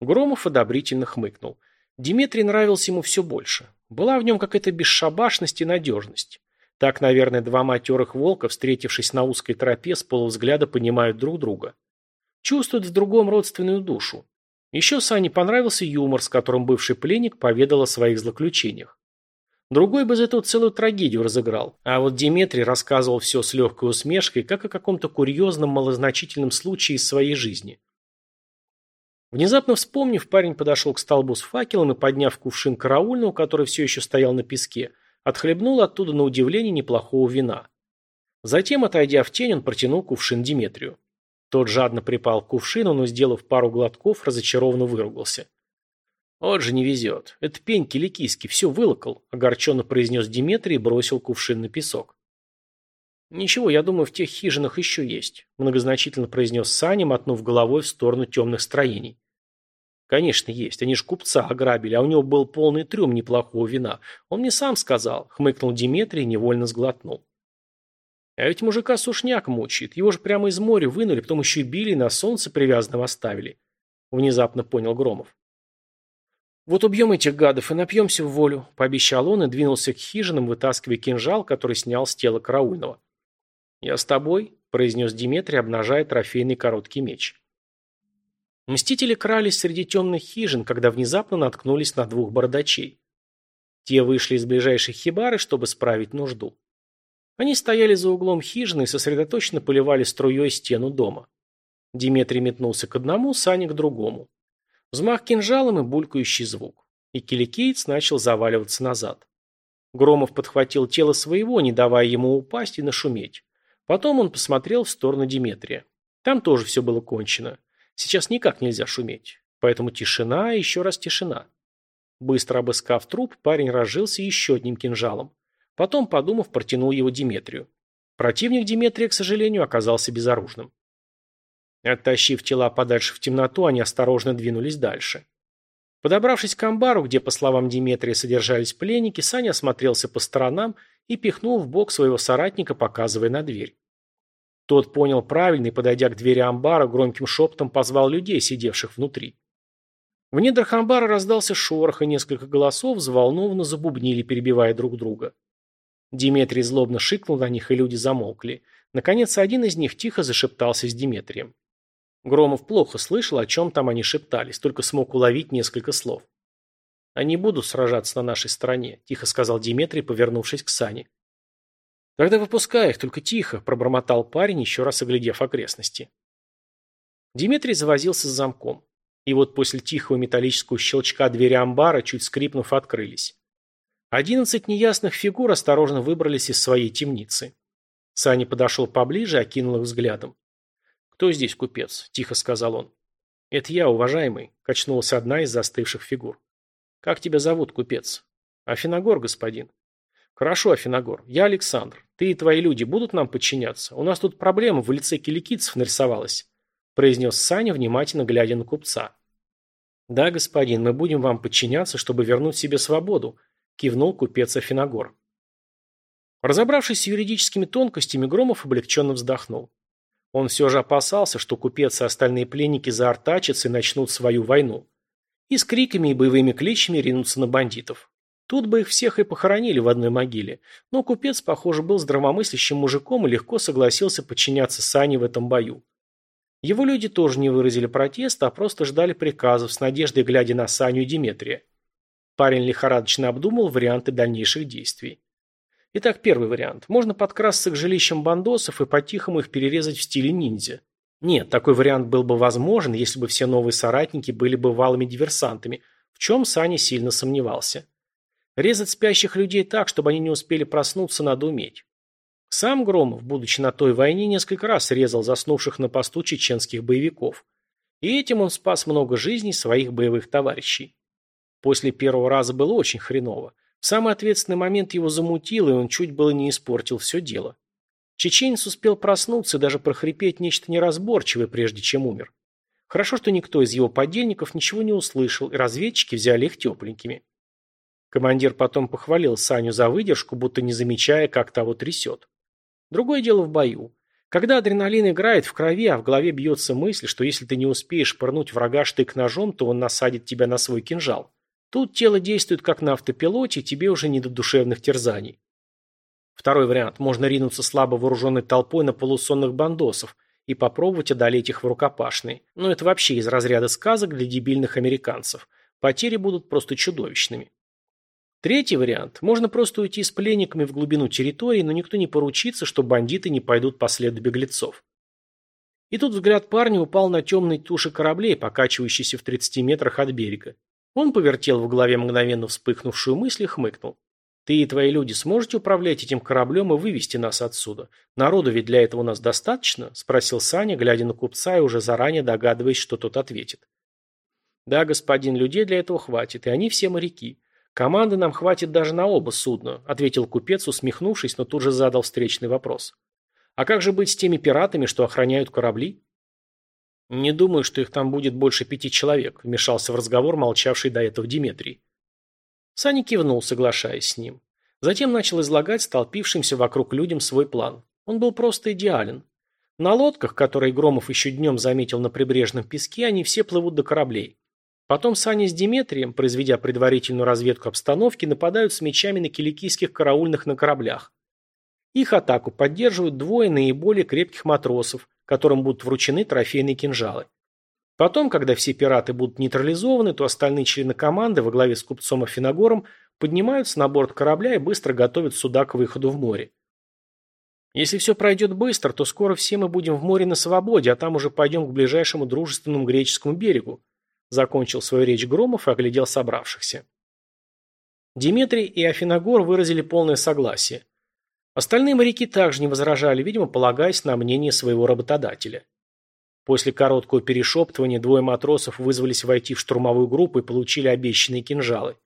Громов одобрительно хмыкнул. Диметрий нравился ему все больше. Была в нем какая-то бесшабашность и надежность. Так, наверное, два матерых волка, встретившись на узкой тропе, с полувзгляда понимают друг друга. Чувствует в другом родственную душу. Еще Сане понравился юмор, с которым бывший пленник поведал о своих злоключениях. Другой бы за эту целую трагедию разыграл. А вот Диметрий рассказывал все с легкой усмешкой, как о каком-то курьезном, малозначительном случае из своей жизни. Внезапно вспомнив, парень подошел к столбу с факелом и, подняв кувшин караульного, который все еще стоял на песке, отхлебнул оттуда на удивление неплохого вина. Затем, отойдя в тень, он протянул кувшин Диметрию. Тот жадно припал к кувшину, но, сделав пару глотков, разочарованно выругался. «Вот же не везет. Это пень киликийский, все вылокал», – огорченно произнес Диметрий и бросил кувшин на песок. «Ничего, я думаю, в тех хижинах еще есть», – многозначительно произнес Саня, мотнув головой в сторону темных строений. Конечно, есть. Они ж купца ограбили, а у него был полный трюм неплохого вина. Он мне сам сказал, хмыкнул Диметрий и невольно сглотнул. А ведь мужика сушняк мучает. Его же прямо из моря вынули, потом еще и били и на солнце привязанным оставили. Внезапно понял Громов. «Вот убьем этих гадов и напьемся в волю», – пообещал он и двинулся к хижинам, вытаскивая кинжал, который снял с тела караульного. «Я с тобой», – произнес Диметрий, обнажая трофейный короткий меч. Мстители крались среди темных хижин, когда внезапно наткнулись на двух бородачей. Те вышли из ближайшей хибары, чтобы справить нужду. Они стояли за углом хижины и сосредоточенно поливали струей стену дома. Диметрий метнулся к одному, Саня к другому. Взмах кинжалом и булькающий звук. И киликиец начал заваливаться назад. Громов подхватил тело своего, не давая ему упасть и нашуметь. Потом он посмотрел в сторону Диметрия. Там тоже все было кончено. Сейчас никак нельзя шуметь. Поэтому тишина и еще раз тишина. Быстро обыскав труп, парень разжился еще одним кинжалом. Потом, подумав, протянул его Диметрию. Противник Диметрия, к сожалению, оказался безоружным. Оттащив тела подальше в темноту, они осторожно двинулись дальше. Подобравшись к амбару, где, по словам Диметрия, содержались пленники, Саня осмотрелся по сторонам и пихнул в бок своего соратника, показывая на дверь. Тот понял правильно и, подойдя к двери амбара, громким шепотом позвал людей, сидевших внутри. В недрах амбара раздался шорох, и несколько голосов взволнованно забубнили, перебивая друг друга. Диметрий злобно шикнул на них, и люди замолкли. Наконец, один из них тихо зашептался с Диметрием. Громов плохо слышал, о чем там они шептались, только смог уловить несколько слов. «Они будут сражаться на нашей стороне», – тихо сказал Диметрий, повернувшись к Сане. «Тогда выпускай их, только тихо», – пробормотал парень, еще раз оглядев окрестности. Диметрий завозился с замком. И вот после тихого металлического щелчка двери амбара, чуть скрипнув, открылись. Одиннадцать неясных фигур осторожно выбрались из своей темницы. Саня подошел поближе окинул их взглядом. «Кто здесь купец?» – тихо сказал он. «Это я, уважаемый», – качнулась одна из застывших фигур. «Как тебя зовут, купец?» «Афиногор, господин». «Хорошо, Афиногор. Я Александр. Ты и твои люди будут нам подчиняться? У нас тут проблема в лице киликийцев нарисовалась», – произнес Саня, внимательно глядя на купца. «Да, господин, мы будем вам подчиняться, чтобы вернуть себе свободу», – кивнул купец Афиногор. Разобравшись с юридическими тонкостями, Громов облегченно вздохнул. Он все же опасался, что купец и остальные пленники заортачатся и начнут свою войну. И с криками и боевыми кличами ринутся на бандитов. Тут бы их всех и похоронили в одной могиле, но купец, похоже, был здравомыслящим мужиком и легко согласился подчиняться Сане в этом бою. Его люди тоже не выразили протеста, а просто ждали приказов, с надеждой глядя на Саню и Диметрия. Парень лихорадочно обдумал варианты дальнейших действий. Итак, первый вариант. Можно подкрасться к жилищам бандосов и по-тихому их перерезать в стиле ниндзя. Нет, такой вариант был бы возможен, если бы все новые соратники были бы валыми диверсантами, в чем Саня сильно сомневался. Резать спящих людей так, чтобы они не успели проснуться, надо уметь. Сам Громов, будучи на той войне, несколько раз резал заснувших на посту чеченских боевиков. И этим он спас много жизней своих боевых товарищей. После первого раза было очень хреново. Самый ответственный момент его замутило, и он чуть было не испортил все дело. Чеченец успел проснуться и даже прохрипеть нечто неразборчивое, прежде чем умер. Хорошо, что никто из его подельников ничего не услышал, и разведчики взяли их тепленькими. Командир потом похвалил Саню за выдержку, будто не замечая, как того трясет. Другое дело в бою. Когда адреналин играет в крови, а в голове бьется мысль, что если ты не успеешь пырнуть врага штык-ножом, то он насадит тебя на свой кинжал. Тут тело действует как на автопилоте, тебе уже не до душевных терзаний. Второй вариант. Можно ринуться слабо вооруженной толпой на полусонных бандосов и попробовать одолеть их в рукопашной. Но это вообще из разряда сказок для дебильных американцев. Потери будут просто чудовищными. Третий вариант. Можно просто уйти с пленниками в глубину территории, но никто не поручится, что бандиты не пойдут по следу беглецов. И тут взгляд парня упал на темные туши кораблей, покачивающиеся в 30 метрах от берега. Он повертел в голове мгновенно вспыхнувшую мысль и хмыкнул. «Ты и твои люди сможете управлять этим кораблем и вывести нас отсюда? Народу ведь для этого у нас достаточно?» – спросил Саня, глядя на купца и уже заранее догадываясь, что тот ответит. «Да, господин, людей для этого хватит, и они все моряки. Команды нам хватит даже на оба судна», – ответил купец, усмехнувшись, но тут же задал встречный вопрос. «А как же быть с теми пиратами, что охраняют корабли?» «Не думаю, что их там будет больше пяти человек», – вмешался в разговор молчавший до этого Диметрий. Саня кивнул, соглашаясь с ним. Затем начал излагать столпившимся вокруг людям свой план. Он был просто идеален. На лодках, которые Громов еще днем заметил на прибрежном песке, они все плывут до кораблей. Потом Саня с Диметрием, произведя предварительную разведку обстановки, нападают с мечами на киликийских караульных на кораблях. Их атаку поддерживают двое наиболее крепких матросов, которым будут вручены трофейные кинжалы. Потом, когда все пираты будут нейтрализованы, то остальные члены команды во главе с купцом Афиногором поднимаются на борт корабля и быстро готовят суда к выходу в море. Если все пройдет быстро, то скоро все мы будем в море на свободе, а там уже пойдем к ближайшему дружественному греческому берегу, закончил свою речь Громов и оглядел собравшихся. Диметрий и Афиногор выразили полное согласие. Остальные моряки также не возражали, видимо, полагаясь на мнение своего работодателя. После короткого перешептывания двое матросов вызвались войти в штурмовую группу и получили обещанные кинжалы.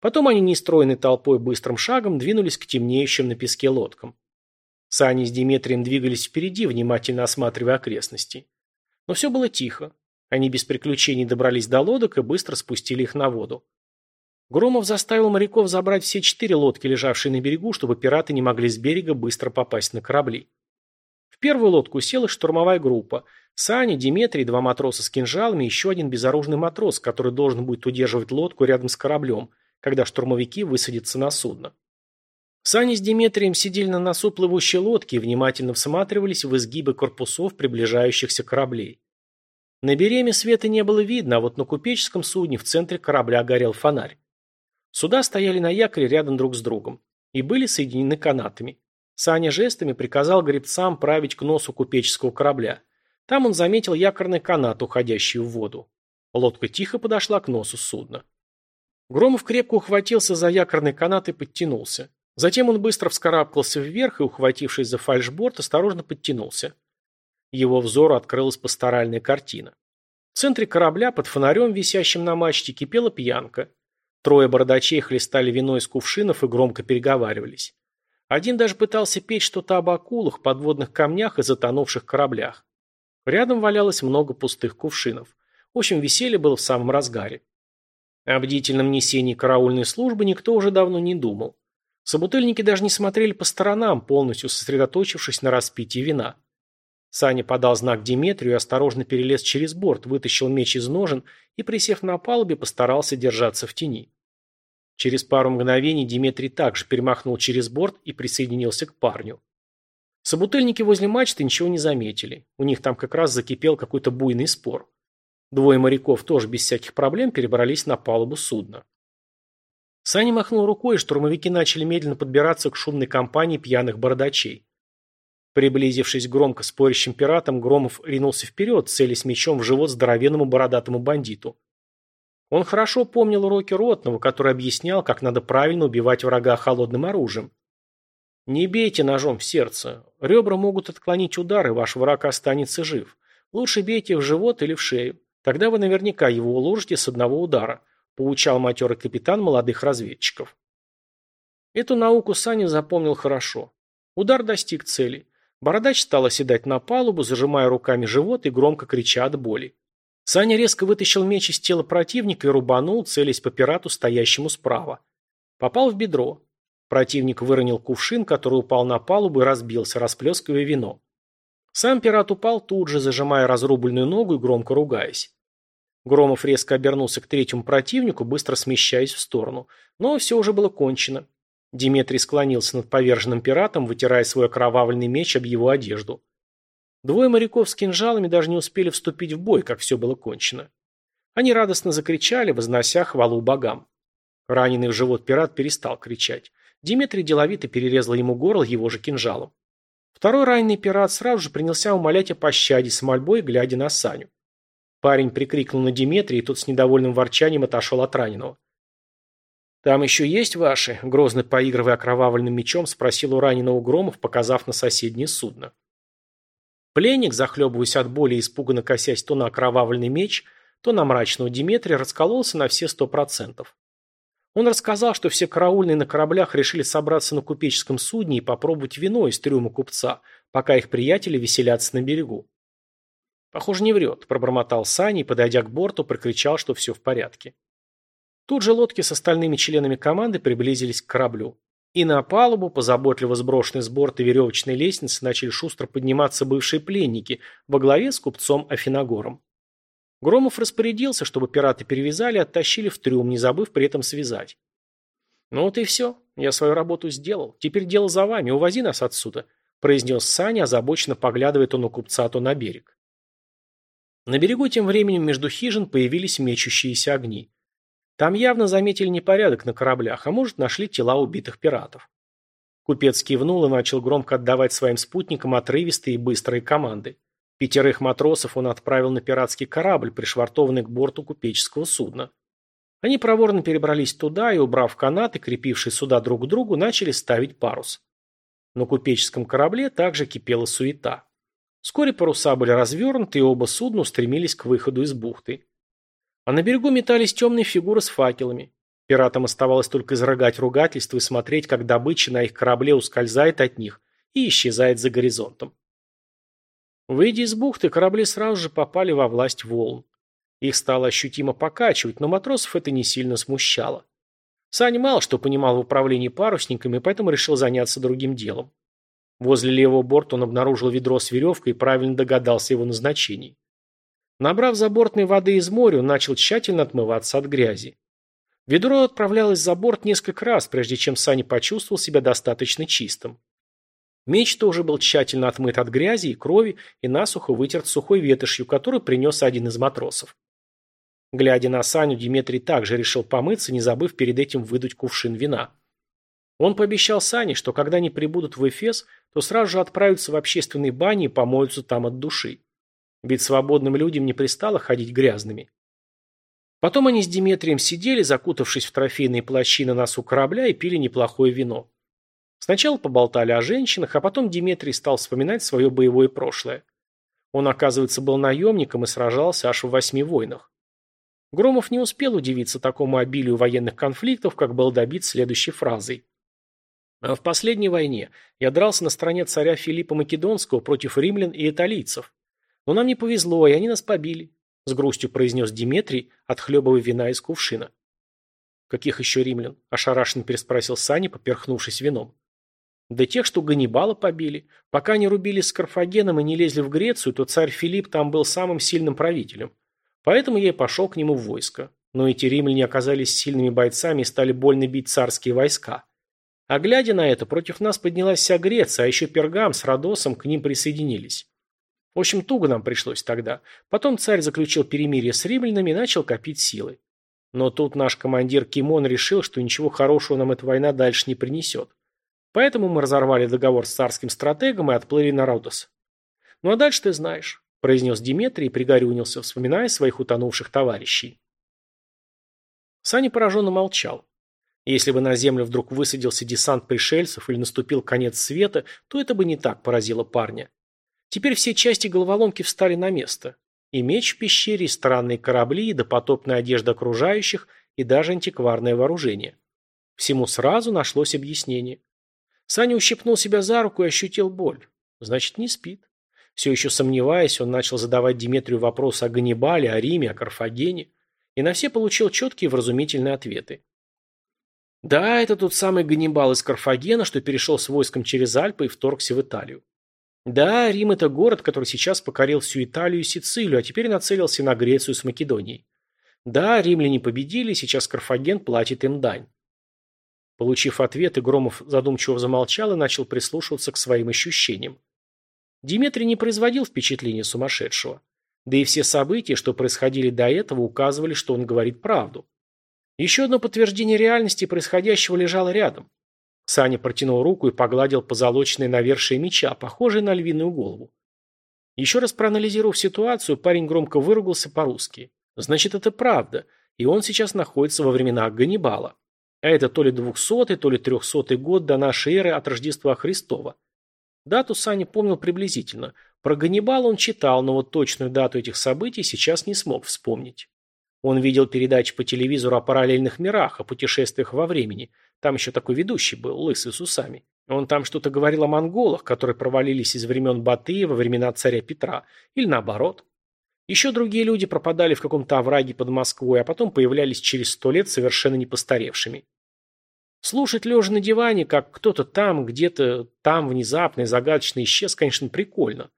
Потом они нестройной толпой быстрым шагом двинулись к темнеющим на песке лодкам. Сани с Диметрием двигались впереди, внимательно осматривая окрестности. Но все было тихо. Они без приключений добрались до лодок и быстро спустили их на воду. Громов заставил моряков забрать все четыре лодки, лежавшие на берегу, чтобы пираты не могли с берега быстро попасть на корабли. В первую лодку села штурмовая группа. Саня, Диметрий, два матроса с кинжалами и еще один безоружный матрос, который должен будет удерживать лодку рядом с кораблем, когда штурмовики высадятся на судно. Саня с Диметрием сидели на носу лодки и внимательно всматривались в изгибы корпусов приближающихся кораблей. На береме света не было видно, а вот на купеческом судне в центре корабля горел фонарь. Суда стояли на якоре рядом друг с другом и были соединены канатами. Саня жестами приказал гребцам править к носу купеческого корабля. Там он заметил якорный канат, уходящий в воду. Лодка тихо подошла к носу судна. Громов крепко ухватился за якорный канат и подтянулся. Затем он быстро вскарабкался вверх и, ухватившись за фальшборд, осторожно подтянулся. Его взору открылась пасторальная картина. В центре корабля, под фонарем, висящим на мачте, кипела пьянка. Трое бородачей хлестали вино из кувшинов и громко переговаривались. Один даже пытался петь что-то об акулах, подводных камнях и затонувших кораблях. Рядом валялось много пустых кувшинов. В общем, веселье было в самом разгаре. О бдительном несении караульной службы никто уже давно не думал. Собутыльники даже не смотрели по сторонам, полностью сосредоточившись на распитии вина. Саня подал знак Диметрию и осторожно перелез через борт, вытащил меч из ножен и, присев на палубе, постарался держаться в тени. Через пару мгновений Диметрий также перемахнул через борт и присоединился к парню. Собутыльники возле мачты ничего не заметили. У них там как раз закипел какой-то буйный спор. Двое моряков тоже без всяких проблем перебрались на палубу судна. Саня махнул рукой, и штурмовики начали медленно подбираться к шумной компании пьяных бородачей. Приблизившись громко спорящим пиратам, Громов ринулся вперед, целясь мечом в живот здоровенному бородатому бандиту. Он хорошо помнил уроки Ротного, который объяснял, как надо правильно убивать врага холодным оружием. Не бейте ножом в сердце. Ребра могут отклонить удар, и ваш враг останется жив. Лучше бейте в живот или в шею. Тогда вы наверняка его уложите с одного удара, поучал матерый капитан молодых разведчиков. Эту науку Саня запомнил хорошо. Удар достиг цели. Бородач стал оседать на палубу, зажимая руками живот и громко крича от боли. Саня резко вытащил меч из тела противника и рубанул, целясь по пирату, стоящему справа. Попал в бедро. Противник выронил кувшин, который упал на палубу и разбился, расплескивая вино. Сам пират упал тут же, зажимая разрубленную ногу и громко ругаясь. Громов резко обернулся к третьему противнику, быстро смещаясь в сторону. Но все уже было кончено. Диметрий склонился над поверженным пиратом, вытирая свой окровавленный меч об его одежду. Двое моряков с кинжалами даже не успели вступить в бой, как все было кончено. Они радостно закричали, вознося хвалу богам. Раненый в живот пират перестал кричать. Димитрий деловито перерезал ему горло его же кинжалом. Второй раненый пират сразу же принялся умолять о пощаде с мольбой, глядя на Саню. Парень прикрикнул на Диметрия, и тот с недовольным ворчанием отошел от раненого. «Там еще есть ваши?» – грозно поигрывая окровавленным мечом, спросил у раненого Громов, показав на соседнее судно. Пленник, захлебываясь от боли и испуганно косясь то на окровавленный меч, то на мрачного Диметрия, раскололся на все сто процентов. Он рассказал, что все караульные на кораблях решили собраться на купеческом судне и попробовать вино из трюма купца, пока их приятели веселятся на берегу. Похоже, не врет, пробормотал Саня и, подойдя к борту, прокричал, что все в порядке. Тут же лодки с остальными членами команды приблизились к кораблю. И на палубу, по заботливо сброшенной с борта веревочной лестнице, начали шустро подниматься бывшие пленники во главе с купцом Афиногором. Громов распорядился, чтобы пираты перевязали и оттащили в трюм, не забыв при этом связать. «Ну вот и все. Я свою работу сделал. Теперь дело за вами. Увози нас отсюда», – произнес Саня, озабоченно поглядывая то на купца, то на берег. На берегу тем временем между хижин появились мечущиеся огни. Там явно заметили непорядок на кораблях, а может, нашли тела убитых пиратов. Купец кивнул и начал громко отдавать своим спутникам отрывистые и быстрые команды. Пятерых матросов он отправил на пиратский корабль, пришвартованный к борту купеческого судна. Они проворно перебрались туда и, убрав канаты, крепившие суда друг к другу, начали ставить парус. На купеческом корабле также кипела суета. Вскоре паруса были развернуты, и оба судна устремились к выходу из бухты. А на берегу метались темные фигуры с факелами. Пиратам оставалось только изрыгать ругательства и смотреть, как добыча на их корабле ускользает от них и исчезает за горизонтом. Выйдя из бухты, корабли сразу же попали во власть волн. Их стало ощутимо покачивать, но матросов это не сильно смущало. Саня мало что понимал в управлении парусниками, поэтому решил заняться другим делом. Возле левого борта он обнаружил ведро с веревкой и правильно догадался его назначении. Набрав забортной воды из моря, начал тщательно отмываться от грязи. Ведро отправлялось за борт несколько раз, прежде чем Саня почувствовал себя достаточно чистым. Меч тоже был тщательно отмыт от грязи и крови и насухо вытерт сухой ветошью, которую принес один из матросов. Глядя на Саню, Дмитрий также решил помыться, не забыв перед этим выдуть кувшин вина. Он пообещал Сане, что когда они прибудут в Эфес, то сразу же отправятся в общественные бани и помоются там от души. Ведь свободным людям не пристало ходить грязными. Потом они с Диметрием сидели, закутавшись в трофейные плащи на носу корабля и пили неплохое вино. Сначала поболтали о женщинах, а потом Диметрий стал вспоминать свое боевое прошлое. Он, оказывается, был наемником и сражался аж в восьми войнах. Громов не успел удивиться такому обилию военных конфликтов, как был добит следующей фразой. А в последней войне я дрался на стороне царя Филиппа Македонского против римлян и италийцев. Но нам не повезло, и они нас побили, с грустью произнес Диметрий, отхлебывая вина из кувшина. Каких еще римлян? Ошарашенно переспросил Саня, поперхнувшись вином. Да тех, что Ганнибала побили. Пока они рубились с Карфагеном и не лезли в Грецию, то царь Филипп там был самым сильным правителем. Поэтому я и пошел к нему в войско. Но эти римляне оказались сильными бойцами и стали больно бить царские войска. А глядя на это, против нас поднялась вся Греция, а еще Пергам с Родосом к ним присоединились. В общем, туго нам пришлось тогда. Потом царь заключил перемирие с римлянами и начал копить силы. Но тут наш командир Кимон решил, что ничего хорошего нам эта война дальше не принесет. Поэтому мы разорвали договор с царским стратегом и отплыли на Родос. Ну а дальше ты знаешь, произнес Диметрий и пригорюнился, вспоминая своих утонувших товарищей. Саня пораженно молчал. Если бы на Землю вдруг высадился десант пришельцев или наступил конец света, то это бы не так поразило парня. Теперь все части головоломки встали на место. И меч в пещере, и странные корабли, и допотопная одежда окружающих, и даже антикварное вооружение. Всему сразу нашлось объяснение. Саня ущипнул себя за руку и ощутил боль. Значит, не спит. Все еще сомневаясь, он начал задавать Диметрию вопросы о Ганнибале, о Риме, о Карфагене. И на все получил четкие вразумительные ответы. Да, это тот самый Ганнибал из Карфагена, что перешел с войском через Альпы и вторгся в Италию. Да, Рим – это город, который сейчас покорил всю Италию и Сицилию, а теперь нацелился на Грецию с Македонией. Да, римляне победили, сейчас Карфаген платит им дань. Получив ответ, Громов задумчиво замолчал и начал прислушиваться к своим ощущениям. Дмитрий не производил впечатления сумасшедшего. Да и все события, что происходили до этого, указывали, что он говорит правду. Еще одно подтверждение реальности происходящего лежало рядом. Саня протянул руку и погладил позолоченное навершие меча, похожее на львиную голову. Еще раз проанализировав ситуацию, парень громко выругался по-русски. Значит, это правда, и он сейчас находится во временах Ганнибала. А это то ли двухсотый, то ли трехсотый год до нашей эры от Рождества Христова. Дату Саня помнил приблизительно. Про Ганнибала он читал, но вот точную дату этих событий сейчас не смог вспомнить. Он видел передачи по телевизору о параллельных мирах, о путешествиях во времени. Там еще такой ведущий был, лысый с усами. Он там что-то говорил о монголах, которые провалились из времен Батыя во времена царя Петра. Или наоборот. Еще другие люди пропадали в каком-то овраге под Москвой, а потом появлялись через сто лет совершенно не постаревшими. Слушать лежа на диване, как кто-то там, где-то там внезапно и загадочно исчез, конечно, прикольно.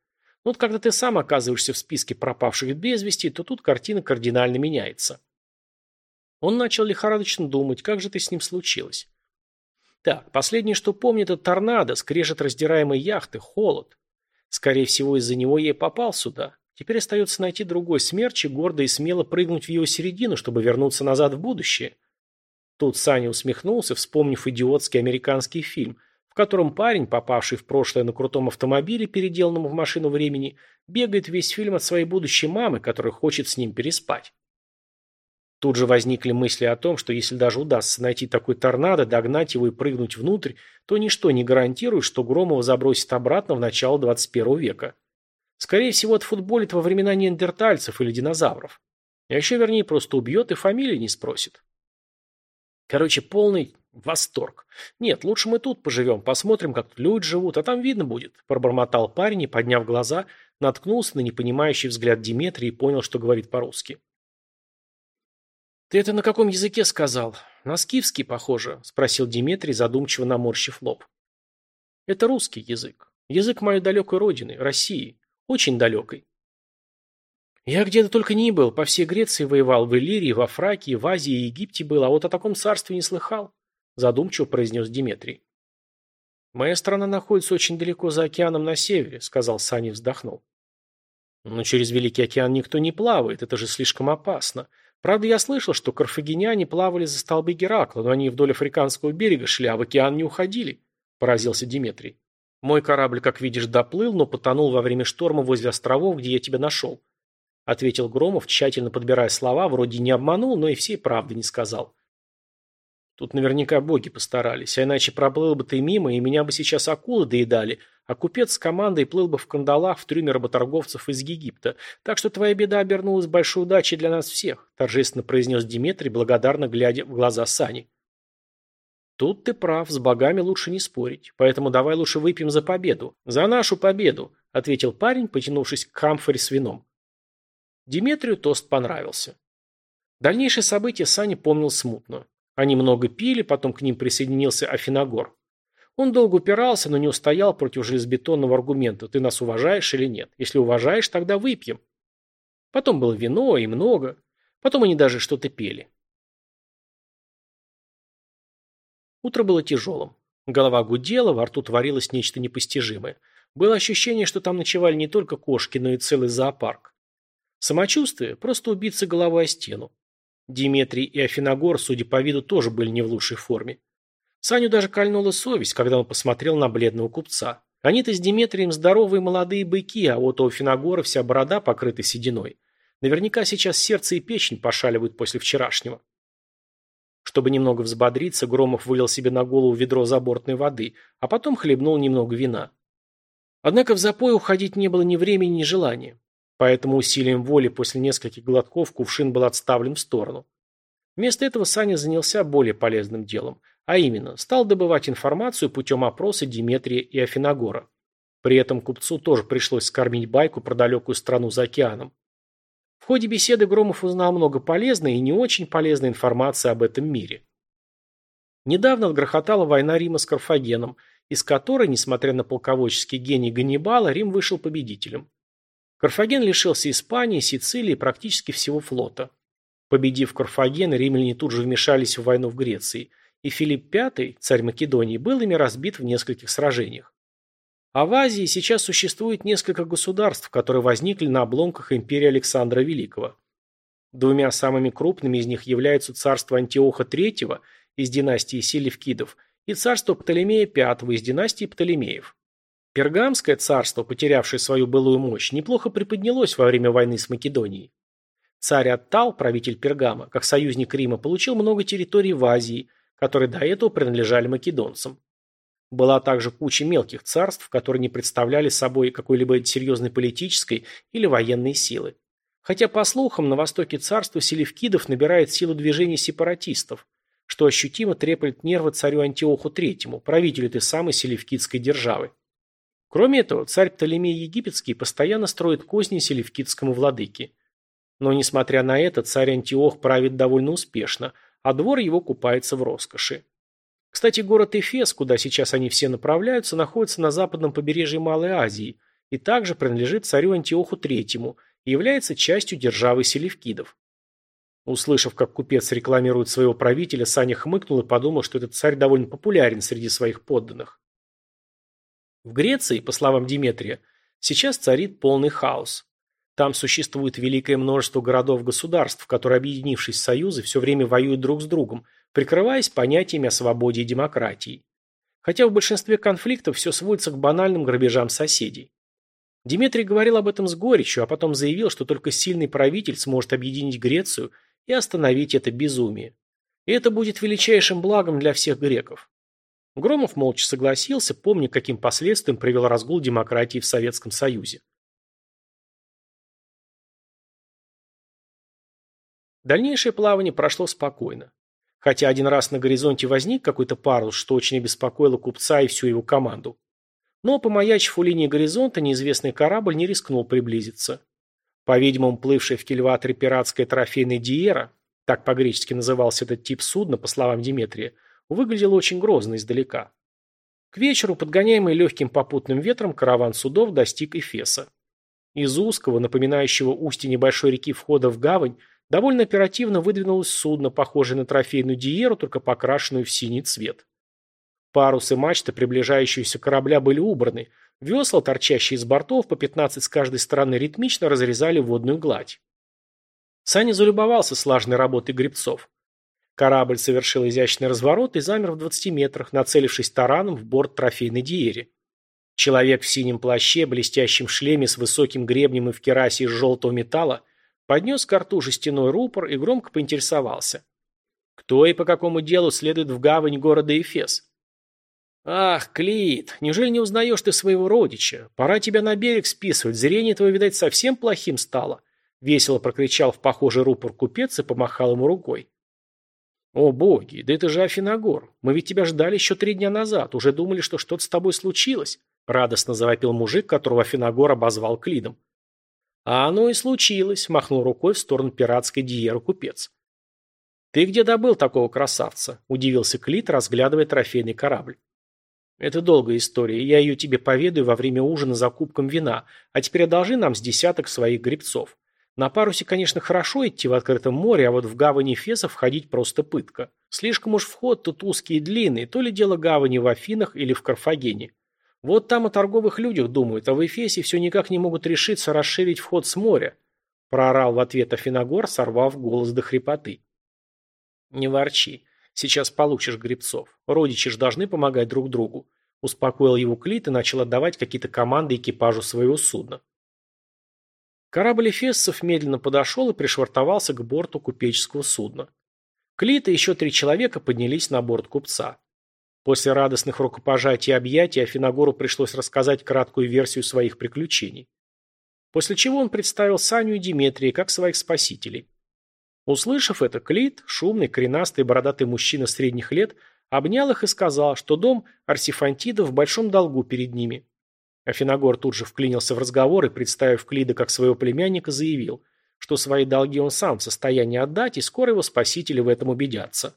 Но вот когда ты сам оказываешься в списке пропавших без вести, то тут картина кардинально меняется. Он начал лихорадочно думать, как же это с ним случилось. Так, последнее, что помнит, это торнадо, скрежет раздираемой яхты, холод. Скорее всего, из-за него и попал сюда. Теперь остается найти другой смерч и гордо и смело прыгнуть в его середину, чтобы вернуться назад в будущее. Тут Саня усмехнулся, вспомнив идиотский американский фильм, в котором парень, попавший в прошлое на крутом автомобиле, переделанном в машину времени, бегает весь фильм от своей будущей мамы, которая хочет с ним переспать. Тут же возникли мысли о том, что если даже удастся найти такой торнадо, догнать его и прыгнуть внутрь, то ничто не гарантирует, что Громова забросит обратно в начало 21 века. Скорее всего, отфутболит во времена неандертальцев или динозавров. А еще, вернее, просто убьет и фамилии не спросит. Короче, полный восторг. Нет, лучше мы тут поживем, посмотрим, как люди живут, а там видно будет. Пробормотал парень и, подняв глаза, наткнулся на непонимающий взгляд Диметрия и понял, что говорит по-русски. «Ты это на каком языке сказал? На скифский, похоже», – спросил Диметрий, задумчиво наморщив лоб. «Это русский язык. Язык моей далекой родины, России. Очень далекой. Я где-то только не был, по всей Греции воевал, в Иллирии, во Фракии, в Азии и Египте был, а вот о таком царстве не слыхал, задумчиво произнес Диметрий. Моя страна находится очень далеко за океаном на севере, сказал Сани вздохнул. Но через Великий океан никто не плавает, это же слишком опасно. Правда, я слышал, что карфагеняне плавали за столбы Геракла, но они вдоль африканского берега шли, а в океан не уходили, поразился Диметрий. Мой корабль, как видишь, доплыл, но потонул во время шторма возле островов, где я тебя нашел. Ответил Громов, тщательно подбирая слова, вроде не обманул, но и всей правды не сказал. Тут наверняка боги постарались, а иначе проплыл бы ты мимо, и меня бы сейчас акулы доедали, а купец с командой плыл бы в кандалах в трюме работорговцев из Египта. Так что твоя беда обернулась большой удачей для нас всех, торжественно произнес Диметрий, благодарно глядя в глаза Сани. Тут ты прав, с богами лучше не спорить, поэтому давай лучше выпьем за победу. За нашу победу, ответил парень, потянувшись к камфоре с вином. Диметрию тост понравился. Дальнейшие события Саня помнил смутно. Они много пили, потом к ним присоединился Афиногор. Он долго упирался, но не устоял против железобетонного аргумента «ты нас уважаешь или нет? Если уважаешь, тогда выпьем». Потом было вино и много. Потом они даже что-то пели. Утро было тяжелым. Голова гудела, во рту творилось нечто непостижимое. Было ощущение, что там ночевали не только кошки, но и целый зоопарк. Самочувствие – просто убиться головой о стену. Диметрий и Афиногор, судя по виду, тоже были не в лучшей форме. Саню даже кольнула совесть, когда он посмотрел на бледного купца. Они-то с Диметрием здоровые молодые быки, а вот у Афиногора вся борода покрыта сединой. Наверняка сейчас сердце и печень пошаливают после вчерашнего. Чтобы немного взбодриться, Громов вылил себе на голову ведро забортной воды, а потом хлебнул немного вина. Однако в запой уходить не было ни времени, ни желания. Поэтому усилием воли после нескольких глотков кувшин был отставлен в сторону. Вместо этого Саня занялся более полезным делом, а именно, стал добывать информацию путем опроса Диметрия и Афиногора. При этом купцу тоже пришлось скормить байку про далекую страну за океаном. В ходе беседы Громов узнал много полезной и не очень полезной информации об этом мире. Недавно отгрохотала война Рима с Карфагеном, из которой, несмотря на полководческий гений Ганнибала, Рим вышел победителем. Карфаген лишился Испании, Сицилии и практически всего флота. Победив Карфаген, римляне тут же вмешались в войну в Греции, и Филипп V, царь Македонии, был ими разбит в нескольких сражениях. А в Азии сейчас существует несколько государств, которые возникли на обломках империи Александра Великого. Двумя самыми крупными из них являются царство Антиоха III из династии Селевкидов и царство Птолемея V из династии Птолемеев. Пергамское царство, потерявшее свою былую мощь, неплохо приподнялось во время войны с Македонией. Царь Аттал, правитель Пергама, как союзник Рима, получил много территорий в Азии, которые до этого принадлежали македонцам. Была также куча мелких царств, которые не представляли собой какой-либо серьезной политической или военной силы. Хотя, по слухам, на востоке царства селевкидов набирает силу движение сепаратистов, что ощутимо треплет нервы царю Антиоху III, правителю этой самой селевкидской державы. Кроме этого, царь Птолемей Египетский постоянно строит козни селевкидскому владыке. Но, несмотря на это, царь Антиох правит довольно успешно, а двор его купается в роскоши. Кстати, город Эфес, куда сейчас они все направляются, находится на западном побережье Малой Азии и также принадлежит царю Антиоху III и является частью державы Селевкидов. Услышав, как купец рекламирует своего правителя, Саня хмыкнул и подумал, что этот царь довольно популярен среди своих подданных. В Греции, по словам Диметрия, сейчас царит полный хаос. Там существует великое множество городов-государств, которые, объединившись в союзы, все время воюют друг с другом, прикрываясь понятиями о свободе и демократии. Хотя в большинстве конфликтов все сводится к банальным грабежам соседей. Дмитрий говорил об этом с горечью, а потом заявил, что только сильный правитель сможет объединить Грецию и остановить это безумие. И это будет величайшим благом для всех греков. Громов молча согласился, помня, каким последствиям привел разгул демократии в Советском Союзе. Дальнейшее плавание прошло спокойно. Хотя один раз на горизонте возник какой-то парус, что очень обеспокоило купца и всю его команду. Но, помаячив у линии горизонта, неизвестный корабль не рискнул приблизиться. По-видимому, плывшая в кильваторе пиратская трофейная Диера, так по-гречески назывался этот тип судна, по словам Диметрия, выглядела очень грозно издалека. К вечеру, подгоняемый легким попутным ветром, караван судов достиг Эфеса. Из узкого, напоминающего устье небольшой реки входа в гавань, довольно оперативно выдвинулось судно, похожее на трофейную Диеру, только покрашенную в синий цвет. Парус и мачты приближающегося корабля были убраны, Весла, торчащие из бортов, по 15 с каждой стороны, ритмично разрезали водную гладь. Саня залюбовался слаженной работой гребцов. Корабль совершил изящный разворот и замер в 20 метрах, нацелившись тараном в борт трофейной диери. Человек в синем плаще, блестящем шлеме с высоким гребнем и в керасе из желтого металла поднес к рту жестяной рупор и громко поинтересовался. Кто и по какому делу следует в гавань города Эфес? «Ах, Клит, неужели не узнаешь ты своего родича? Пора тебя на берег списывать, зрение твое, видать, совсем плохим стало», — весело прокричал в похожий рупор купец и помахал ему рукой. «О боги, да это же Афиногор. Мы ведь тебя ждали еще три дня назад, уже думали, что что-то с тобой случилось», — радостно завопил мужик, которого Афиногор обозвал Клидом. «А оно и случилось», — махнул рукой в сторону пиратской диеры купец. «Ты где добыл такого красавца?» – удивился Клит, разглядывая трофейный корабль. Это долгая история, я ее тебе поведаю во время ужина за кубком вина, а теперь одолжи нам с десяток своих гребцов. На парусе, конечно, хорошо идти в открытом море, а вот в гавани Феса входить просто пытка. Слишком уж вход тут узкий и длинный, то ли дело гавани в Афинах или в Карфагене. Вот там о торговых людях думают, а в Эфесе все никак не могут решиться расширить вход с моря. Проорал в ответ Афиногор, сорвав голос до хрипоты. Не ворчи. Сейчас получишь гребцов. Родичи же должны помогать друг другу. Успокоил его Клит и начал отдавать какие-то команды экипажу своего судна. Корабль Эфессов медленно подошел и пришвартовался к борту купеческого судна. Клит и еще три человека поднялись на борт купца. После радостных рукопожатий и объятий Афиногору пришлось рассказать краткую версию своих приключений. После чего он представил Саню и Диметрия как своих спасителей. Услышав это, Клит, шумный, коренастый, бородатый мужчина средних лет, обнял их и сказал, что дом Арсифантида в большом долгу перед ними. Афиногор тут же вклинился в разговор и, представив Клида как своего племянника, заявил, что свои долги он сам в состоянии отдать, и скоро его спасители в этом убедятся.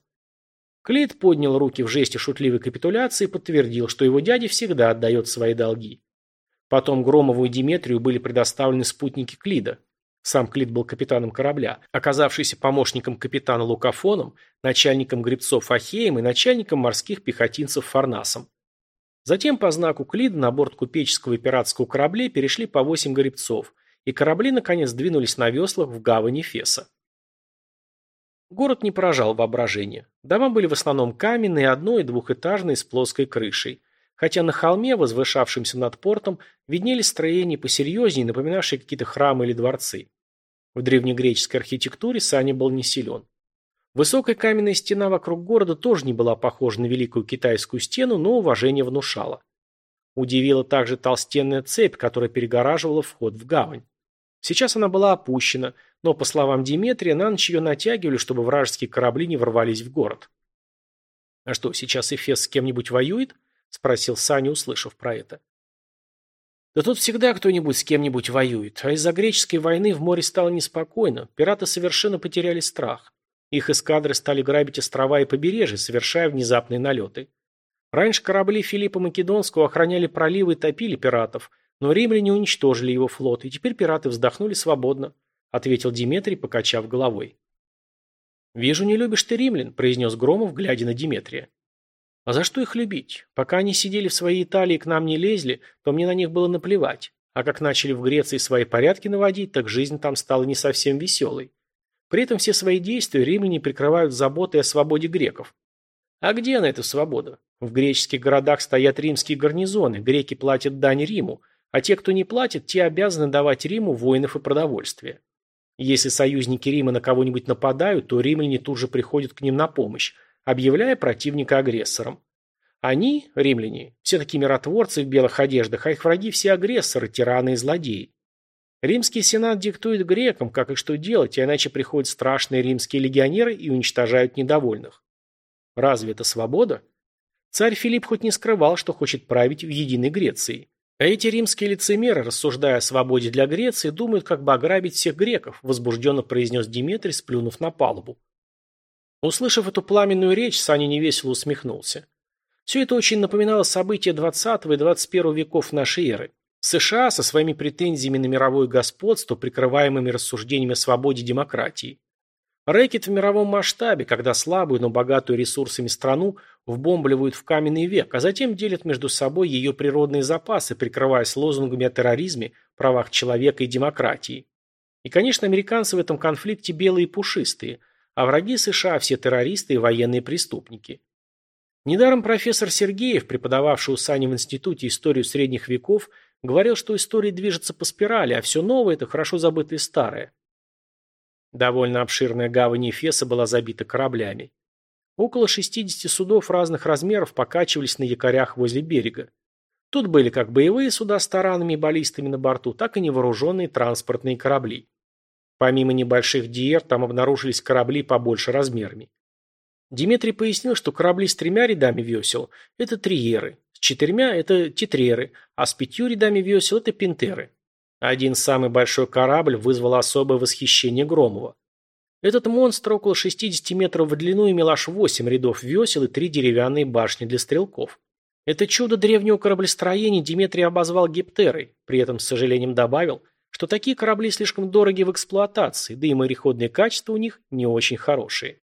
Клид поднял руки в жесте шутливой капитуляции и подтвердил, что его дядя всегда отдает свои долги. Потом Громову и Диметрию были предоставлены спутники Клида, сам Клит был капитаном корабля, оказавшийся помощником капитана Лукафоном, начальником гребцов Ахеем и начальником морских пехотинцев Фарнасом. Затем по знаку Клида на борт купеческого и пиратского кораблей перешли по восемь гребцов, и корабли наконец двинулись на веслах в гавани Феса. Город не поражал воображение. Дома были в основном каменные, одно- и двухэтажные с плоской крышей хотя на холме, возвышавшемся над портом, виднелись строения посерьезнее, напоминавшие какие-то храмы или дворцы. В древнегреческой архитектуре Саня был не силен. Высокая каменная стена вокруг города тоже не была похожа на великую китайскую стену, но уважение внушала. Удивила также толстенная цепь, которая перегораживала вход в гавань. Сейчас она была опущена, но, по словам Диметрия, на ночь ее натягивали, чтобы вражеские корабли не ворвались в город. А что, сейчас Эфес с кем-нибудь воюет? – спросил Саня, услышав про это. Да тут всегда кто-нибудь с кем-нибудь воюет, а из-за греческой войны в море стало неспокойно, пираты совершенно потеряли страх. Их эскадры стали грабить острова и побережья, совершая внезапные налеты. Раньше корабли Филиппа Македонского охраняли проливы и топили пиратов, но римляне уничтожили его флот, и теперь пираты вздохнули свободно, ответил Диметрий, покачав головой. «Вижу, не любишь ты римлян», – произнес Громов, глядя на Диметрия. А за что их любить? Пока они сидели в своей Италии и к нам не лезли, то мне на них было наплевать. А как начали в Греции свои порядки наводить, так жизнь там стала не совсем веселой. При этом все свои действия римляне прикрывают заботой о свободе греков. А где она, эта свобода? В греческих городах стоят римские гарнизоны, греки платят дань Риму, а те, кто не платит, те обязаны давать Риму воинов и продовольствие. Если союзники Рима на кого-нибудь нападают, то римляне тут же приходят к ним на помощь, объявляя противника агрессором. Они, римляне, все такие миротворцы в белых одеждах, а их враги все агрессоры, тираны и злодеи. Римский сенат диктует грекам, как и что делать, иначе приходят страшные римские легионеры и уничтожают недовольных. Разве это свобода? Царь Филипп хоть не скрывал, что хочет править в единой Греции. А эти римские лицемеры, рассуждая о свободе для Греции, думают, как бы ограбить всех греков, возбужденно произнес Диметрий, сплюнув на палубу. Услышав эту пламенную речь, Саня невесело усмехнулся. Все это очень напоминало события 20 и 21 веков нашей эры. США со своими претензиями на мировое господство, прикрываемыми рассуждениями о свободе демократии. Рэкет в мировом масштабе, когда слабую, но богатую ресурсами страну вбомбливают в каменный век, а затем делят между собой ее природные запасы, прикрываясь лозунгами о терроризме, правах человека и демократии. И, конечно, американцы в этом конфликте белые и пушистые – а враги США все террористы и военные преступники. Недаром профессор Сергеев, преподававший у Сани в Институте историю средних веков, говорил, что история движется по спирали, а все новое – это хорошо забытое старое. Довольно обширная гавань Эфеса была забита кораблями. Около 60 судов разных размеров покачивались на якорях возле берега. Тут были как боевые суда с таранами и баллистами на борту, так и невооруженные транспортные корабли. Помимо небольших диер, там обнаружились корабли побольше размерами. Дмитрий пояснил, что корабли с тремя рядами весел – это триеры, с четырьмя – это тетреры, а с пятью рядами весел – это пентеры. Один самый большой корабль вызвал особое восхищение Громова. Этот монстр около 60 метров в длину имел аж 8 рядов весел и три деревянные башни для стрелков. Это чудо древнего кораблестроения Дмитрий обозвал гиптерой, при этом с сожалением добавил, что такие корабли слишком дороги в эксплуатации, да и мореходные качества у них не очень хорошие.